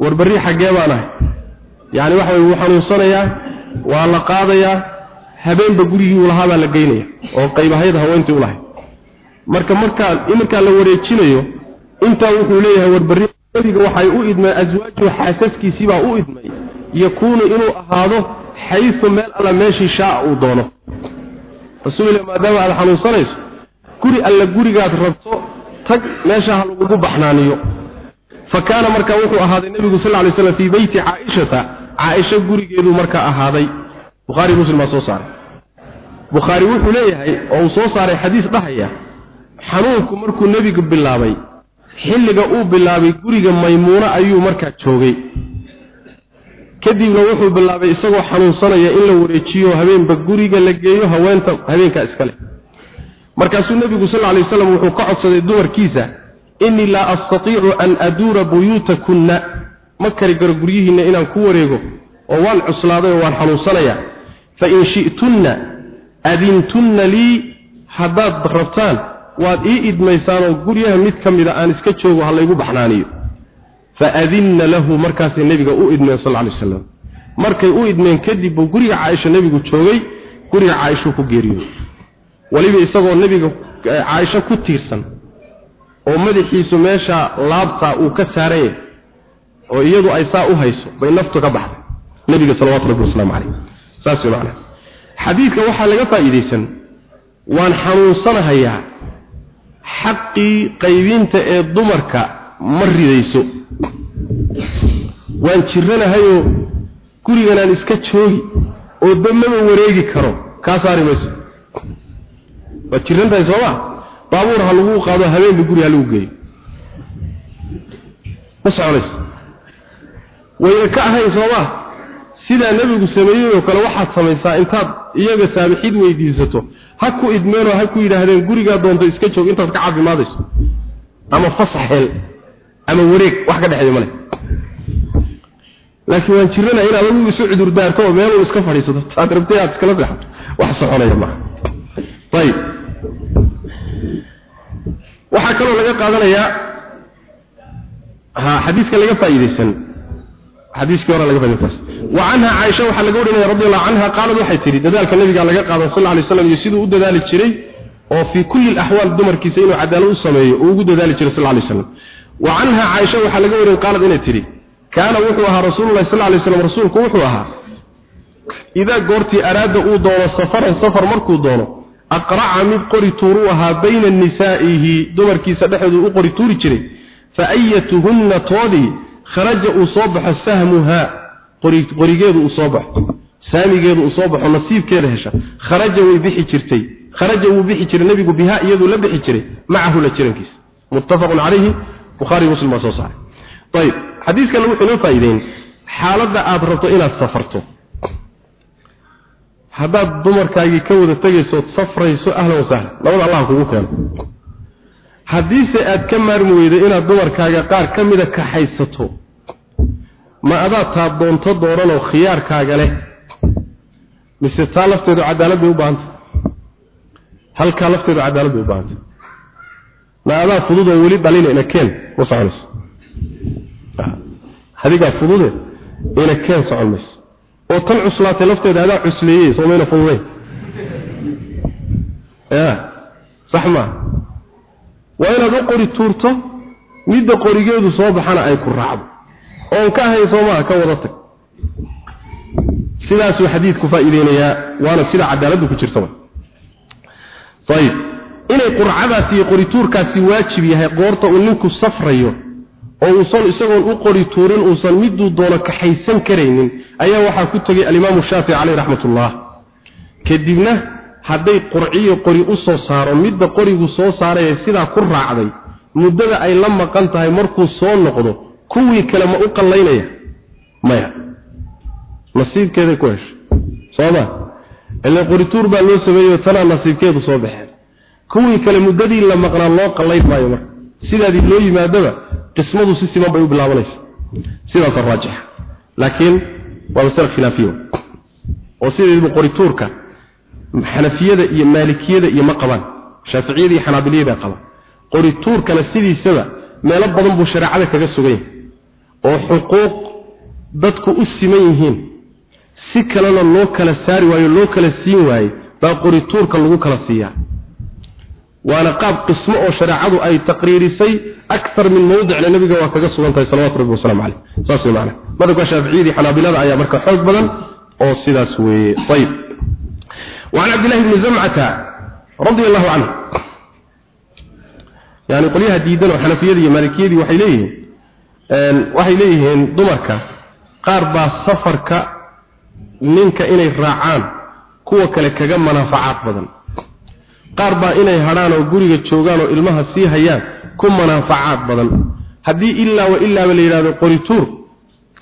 war barri xaggee baan ahay. Yacni waxa wuu xanuunsanayaa waa la qaadayaa habeenba gurigii uu lahaa baa la geynaya oo qaybahayd haweentii u marka markaan in markaa la wareejinayo intaa wuxuu leeyahay warbarri nabiga waxay u idmeen aswaaju xaasaskiisii baa u idmay yakuunu inuu ahaado xayu meel alla meeshii shaa uu doono. Rasuul maadaama aada xanuunsanayso guri alla gurigaad rabto tag meesha ha lagugu baxnaaniyo. Fa kaana markaa wuxuu ahaaday nebigu sal lay slam fii beyti caaishata caaisha gurigeeduu markaa ahaaday. Bukhaari muslim baa soo saaray. Bukhaari wuxuu leeyahay oo uu soo saaray xadiis dhahaya xanuunku markuu nebigu bilaabay xilliga uu bilaabay guriga maymuuno ayuu markaa joogay. Kadibna wuxuu bilaabay isagoo xanuunsanaya in la wareejiyo habeenba guriga la geeyo haweenta habeenkaa iska leh markaasuu nebigu sal lay waslam wuxuu ka codsaday dumarkiisa innii laa astatiicu an aduura buyuutakunna. Ma kari karo guryihiinna inaan ku wareego oo waan cuslaaday oo waan xanuunsanayaa fa in shi'tunna adintunna lii haddaad rabtaan waad ii idmaysaanoo guryaha mid ka mida aan iska joogo ha laygu baxnaaniyo. Faadinna lahu markaasay nebiga u idmeen sal lay waslam markay u idmeen kadib buu guriga caaisha nebigu joogay guriga caaishuu ku geeriyooday weliba isagoo nebiga caaisho ku tiirsan oo madaxiisu meesha laabta uu ka saaraya oo iyadu ay saa u hayso bay naftu ka baxday. Nebiga salawatu rabbi wasalaamu calayh saas macna xadiidka waxaa laga faa'iidaysan waan xanuunsanahayaa xaqii qaybinta ee dumarka ma ridayso. Waan jiranahayoo guriganaan iska joogi oo damaba wareegi karo. Kaa saari mayso waad jiran tahay sooma baabuur ha lagu qaado habeenba guri ha lagu geeyo. Ma soconayso wayna ka ahayn sooma sidaa nebigu sameeyey oo kale waxaad samaysaa intaad iyaga saamixid weydiisato. Ha ku idmeenoo ha ku yidhaahdeen gurigaa doonto iska joog intaad ka caafimaadayso ama fasax hel ama wareeg wax ka dhexeeya male laakiin waan jirana inaad adigu isu cudur daarto oo meel iska fadhiisato. Aad rabtay aad iskala seexato wax soconaya maaha ayib waxaa kaloo laga qaadanayaa xadiiska laga faa'iideysan xadiiskii hore laga faa'iideysan wa anha Aisha waxa laga warinaya radiyallahu anha qaalad waxay tiri dadaalka nabiga laga qaadan sallallahu alayhi wasallam iyo sidoo u dadaali jiray oo fi kulli al-ahwal dumarkiisa inuu cadaalad u sameeyo oo ugu dadaali jiray sallallahu alayhi wasallam. Wa anha Aisha waxa laga warin qaalad inay tiri kaana wuxuu ahaa rasuulullaahi sallallahu alayhi wasallam rasuulku wuxuu ahaa ida goortii araada uu doono safaran safar markuu doono aqraca mid qori tuuru ahaa bayna nisaa'ihi dumarkiisa dhexdooda u qori tuuri jiray fa ayatuhunna toodii kharaja uu soo baxo sahmuha qorigeedu uu soo baxo saamigeedu uu nasiibkeeda hesha kharaja way bixi jirtay kharaja wuu bixi jiray nabigu biha iyadu la bixi jiray macahu la jirankiisa. Muttafaqun calayhi bukhaari muslim baa soo saaray. Ayib wuxuu noo faa'iideyn xaaladda aad rabto inaad safarto haddaad dumarkaagii ka wada tegayso ood safrayso ahlan wasahlan labada allah kugu keeno haddiise aad ka maarmi weydo inaad dumarkaaga qaar ka mida kaxaysato ma adaa taa doonto dooranoo khiyaarkaaga leh? Mise taa lafteedu cadaalad bay u baahantay? Halkaa lafteedu cadaalad bay u baahantay. Ma adaa fududoo weli dhalina ina keen ma soconayso. Adigaa fudude ina keen socon mayso oo tan cuslaatay lafteeda adaa cusleeyey soomayna fududayn. Ya sax maa waa inaad u qori tuurto midda qorigeedu soo baxana ay ku raacdo. Oon ka ahayn soomaa ka wada tag. Sidaasuu xadiidku faa'iideynayaa waana sida cadaaladdu ku jirta ayib inay qurcadaasi iyo qorituurkaasi waajib yahay qoorta uu ninku safrayo oo uusan isagoon u qori tuurin uusan miduu doono kaxaysan karaynin ayaa waxaa ku tegay alimaamu shaafici caleyh raxmatullah. Kadibna hadday qurciyo qori u soo saaro midda qorigu soo saaraya sidaa ku raacday. Muddada ay la maqan tahay markuu soo noqdo kuwii kale ma u qallaynaya. Maya. Nasiibkeeday ku heshay. Sooma ile qorituur baa loo sameeyo tanaa nasiibkeedu soo baxeen kuwii kale muddadii la maqnaa loo qallayn maayo marka. Sidaadii loo yimaadaba qismadu si siman bay u bilaabanaysa. Sidaas raajixa laakiin oo sideedba qorituurka xanafiyada iyo maalikiyada iyo ma qabaan. Shaaficiyada iyo xanaabiliyada qabaan. Qorituurkana sidiisaba meelo badan buu shareecada kaga sugan yahay. Oo xuquuq dadku u siman yihiin. Si kalena loo kala saari waayo loo kala siin waaye baa qorituurka lagu kala siiyaa waana qaab qismo oo shareecadu ay taqriirisay akthar min mawdicna nabiga waa kaga sugan tahay salawatu rabbi wasalaamu caleyh saas wey macana madhabka shaaficiyadii xanaabilada ayaa marka xoog badan oo sidaas weeye ayib وعن عبد الله بن زمعة رضي الله عنه يعني قليها ديدان وحنفيدي مالكيدي waxay leeyihiin een waxay leeyihiin dumarka qaar baa safarka ninka inay raacaan kuwa kale kaga manaafacaad badan qaar baa inay hadhaan oo guriga joogaan oo ilmaha sii hayaan ku manaafacaad badan. Haddii ilaa wa ilaaba la yidhahdo qorituur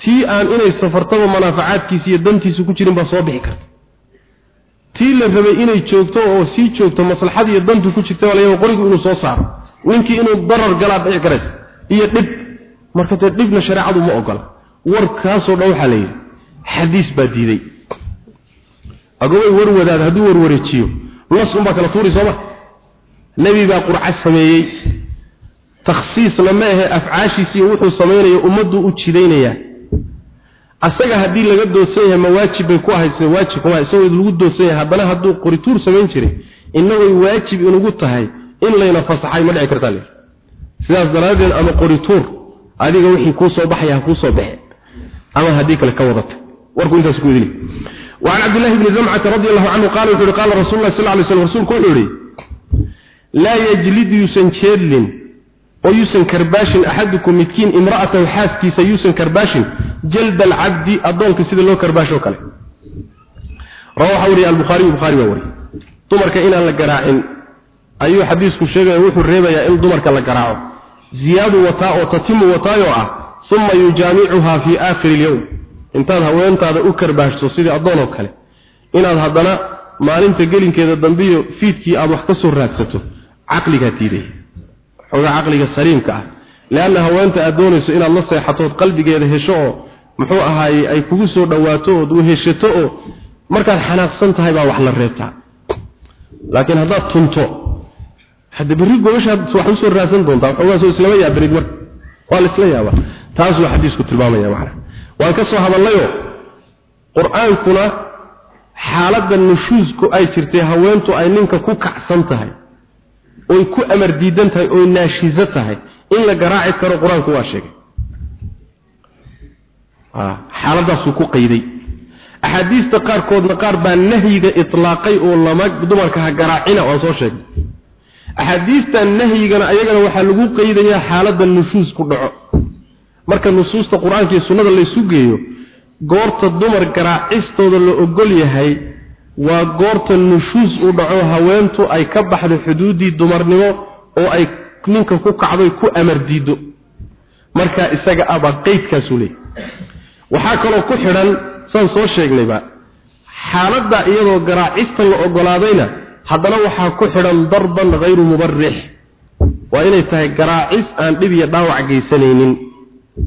tii aan inay safartaba manaafacaadkiisa iyo dantiisa ku jirin baa soo bixi karta. Tii la rabay inay joogto oo sii joogto maslaxad iyo dantu ku jirta waa layaaba qorigu inuu soo saaro. Ninkii inuu darar galaa dhici karays iyo dhib marka dee dhibna shareecadu ma ogola. Warkaasoo dhan waxaa la yidhi xadiis baa diiday. Agobay warwadaad hadduu warwareejiyo nas unbaa kala tuuri sooma nebi baa qurca sameeyey. Takhsiisna ma ahe afcaashiisiiyo wuxuu samaynayo ummaddu u jidaynayaa asaga haddii laga doodsan yahay ma waajib bay ku ahayse waajib kuma isagoo lagu doodsan yahay haddana hadduu qorituur samayn jiray inagay waajib inugu tahay in layna fasaxay ma dhici kartaa le sidaas daraaddeed ama qorituur adiga wixii kuu soo baxaya ha kuu soo baxe ama haddii kale ka wadata warku intaas ku idili وعن عبد الله بن زمعة رضي الله عنه قال وحده قال رسول الله صلى الله عليه وسلم رسول كل لا يجلد يسن شيرلين ويسن كرباش أحدكم متكين امرأته حاسكي سيسن كرباش جلد العبد أدونك سيد الله كرباش وكله رواه وري البخاري والبخاري ووري دمرك إلى لقراعين أيو حديثك الشيء يوحو الريبة يا إل دمرك لقراعه زياد وطاء وتتم وطايعه ثم يجامعها في آخر اليوم intaad haweentaada u karbaashto sidii addoon oo kale inaad haddana maalinta gelinkeeda dambiyo fiidkii aad wax ka soo raadsato caqligaa diiday xoogaa caqliga saliimka ah. Leanna haweenta aad doonayso inaad la seexatood qalbigeeda hesho oo muxuu ahaayey ay kugu soo dhowaato ood weheshato oo markaad xanaaqsan tahay baa wax la reebtaa. Laakiin haddaad tunto hadda berri gobashaad wax u soo raadsan doontaa waxoogaasoo islama yaabanid marka waa la isla yaabaa. Taasuu xadiisku tilmaamaya macana waan ka soo hadalnayo? Qur'aankuna xaaladda nushuusku ay jirtay haweentu ay ninka ku kacsan tahay oy ku amar diidan tahay oy naashiso tahay. In la garaaci karo qur'aanku waa sheegay. Xaaladaasuu ku qayday. Axaadiista qaarkoodna qaar baa nahyiga itlaaqay oo lama dumarka ha garaacina waan soo sheegnay. Axaadiistan nahyigana ayagana waxaa lagu qaydayaa xaaladda nushuus ku dhaco marka nusuusta qur'aanka iyo sunnada laysu geeyo goorta dumar garaacistooda la ogol yahay waa goorta nushuus u dhaco haweentu ay ka baxdo xuduuddii dumarnimo oo ay ninka ku kacdoy ku amar diiddo. Markaa isaga abaa qeydkaasuu leeyay waxaa kaloo ku xidhan saan soo sheegnayba xaaladda iyadoo garaacista la ogolaadayna haddana waxaa ku xidhan darban hayru mubarix waa inay tahay garaacis aan dhib iyo dhaawac geysanaynin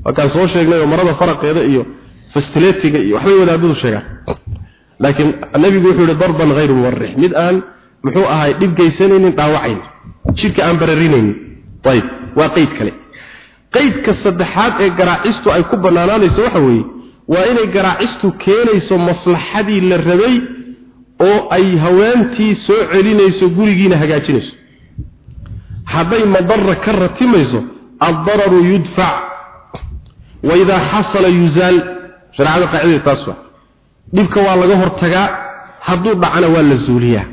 wakaan soo sheegnay oo marada faraqeeda iyo fastiletiga iyo waxbay wadaadadu sheegaan. Laakiin nabigu wuxuu yihi darban hayru mubarix mid aan muxuu ahay dhib geysanaynin dhaawacayn jidhka aan bararinaynin ayib waa qeyd kale. Qeydka saddexaad ee garaacistu ay ku bannaanaanayso waxa weeye waa inay garaacistu keenayso maslaxadii la rabay oo ay haweentii soo celinayso gurigiina hagaajinayso. Hadday madara ka ratimayso addararu yudfac waidaa xasala yuzaal shareecada qaacidada taas waa dhibka waa laga hortagaa hadduu dhacana waa la zuuliyaa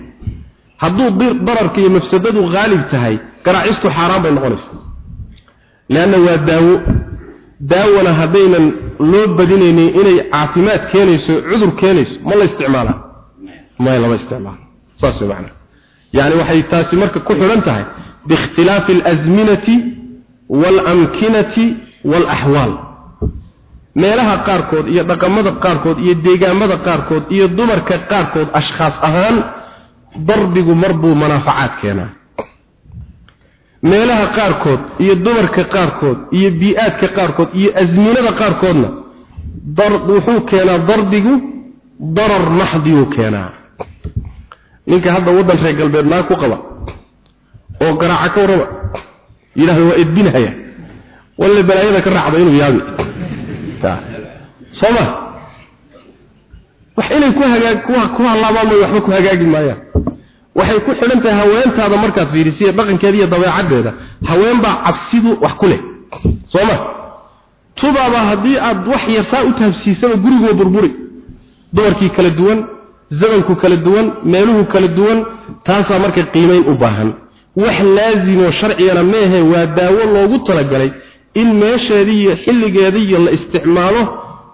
hadduu dararka iyo mafsadadu haalib tahay garaacistu xaaraan bay noqonaysa leanna waa daawo daawona haddaynan loo badinaynin inay caafimaad keenayso cudur keenayso ma la isticmaalaa may lama isticmaalo saas way macnaa yani waxay taasi marka ku xidhan tahay biikhtilaafi alasminati waalamkinati waalaxwaal meelaha qaarkood iyo dhaqamada qaarkood iyo deegaamada qaarkood iyo dumarka qaarkood ashkhaas ahaan darbigu marbuu manaafacaad keenaa. Meelaha qaarkood iyo dumarka qaarkood iyo bii-aadka qaarkood iyo asminada qaarkoodna wuxuu keenaa darbigu darar maxdiyuu keenaa. Ninka hadda waddan reer galbeed naag ku qaba oo garaaca ka warraba yidhahda waa edbinhaya walle balaayada ka raacda inuu yaabi sooma. Wax inay ku hagaag ku halaabaan may waxba ku hagaagi maayaan. Waxay ku xidhan tahay haweentaada markaad fiirisiya dhaqankeeda iyo dabeecaddeeda. Haween baa cabsidu wax ku leh. Sooma. Tubaaba haddii aad wax yarsaa u taabsiisaba guriguwa burburi dumarkii kala duwan zamanku kala duwan meeluhu kala duwan taasaa marka qiimayn u baahan. Wax laazimo sharcigana meehe waa daawo loogu talagalay in meesheedii iyo xilligeedii iyo la isticmaalo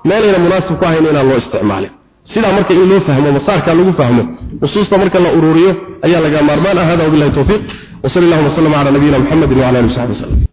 meelayna munaasib ku ahayn inaan loo isticmaalin. Sidaa marka in loo fahmo masaarka lagu fahmo nusuusta marka la ururiyo ayaa laga maarmaan ah. Hada wabillahi tawfiiq. Wa sallallahu wa sallam ala nabiyina muhammadin wa ala alihi wa sahbihi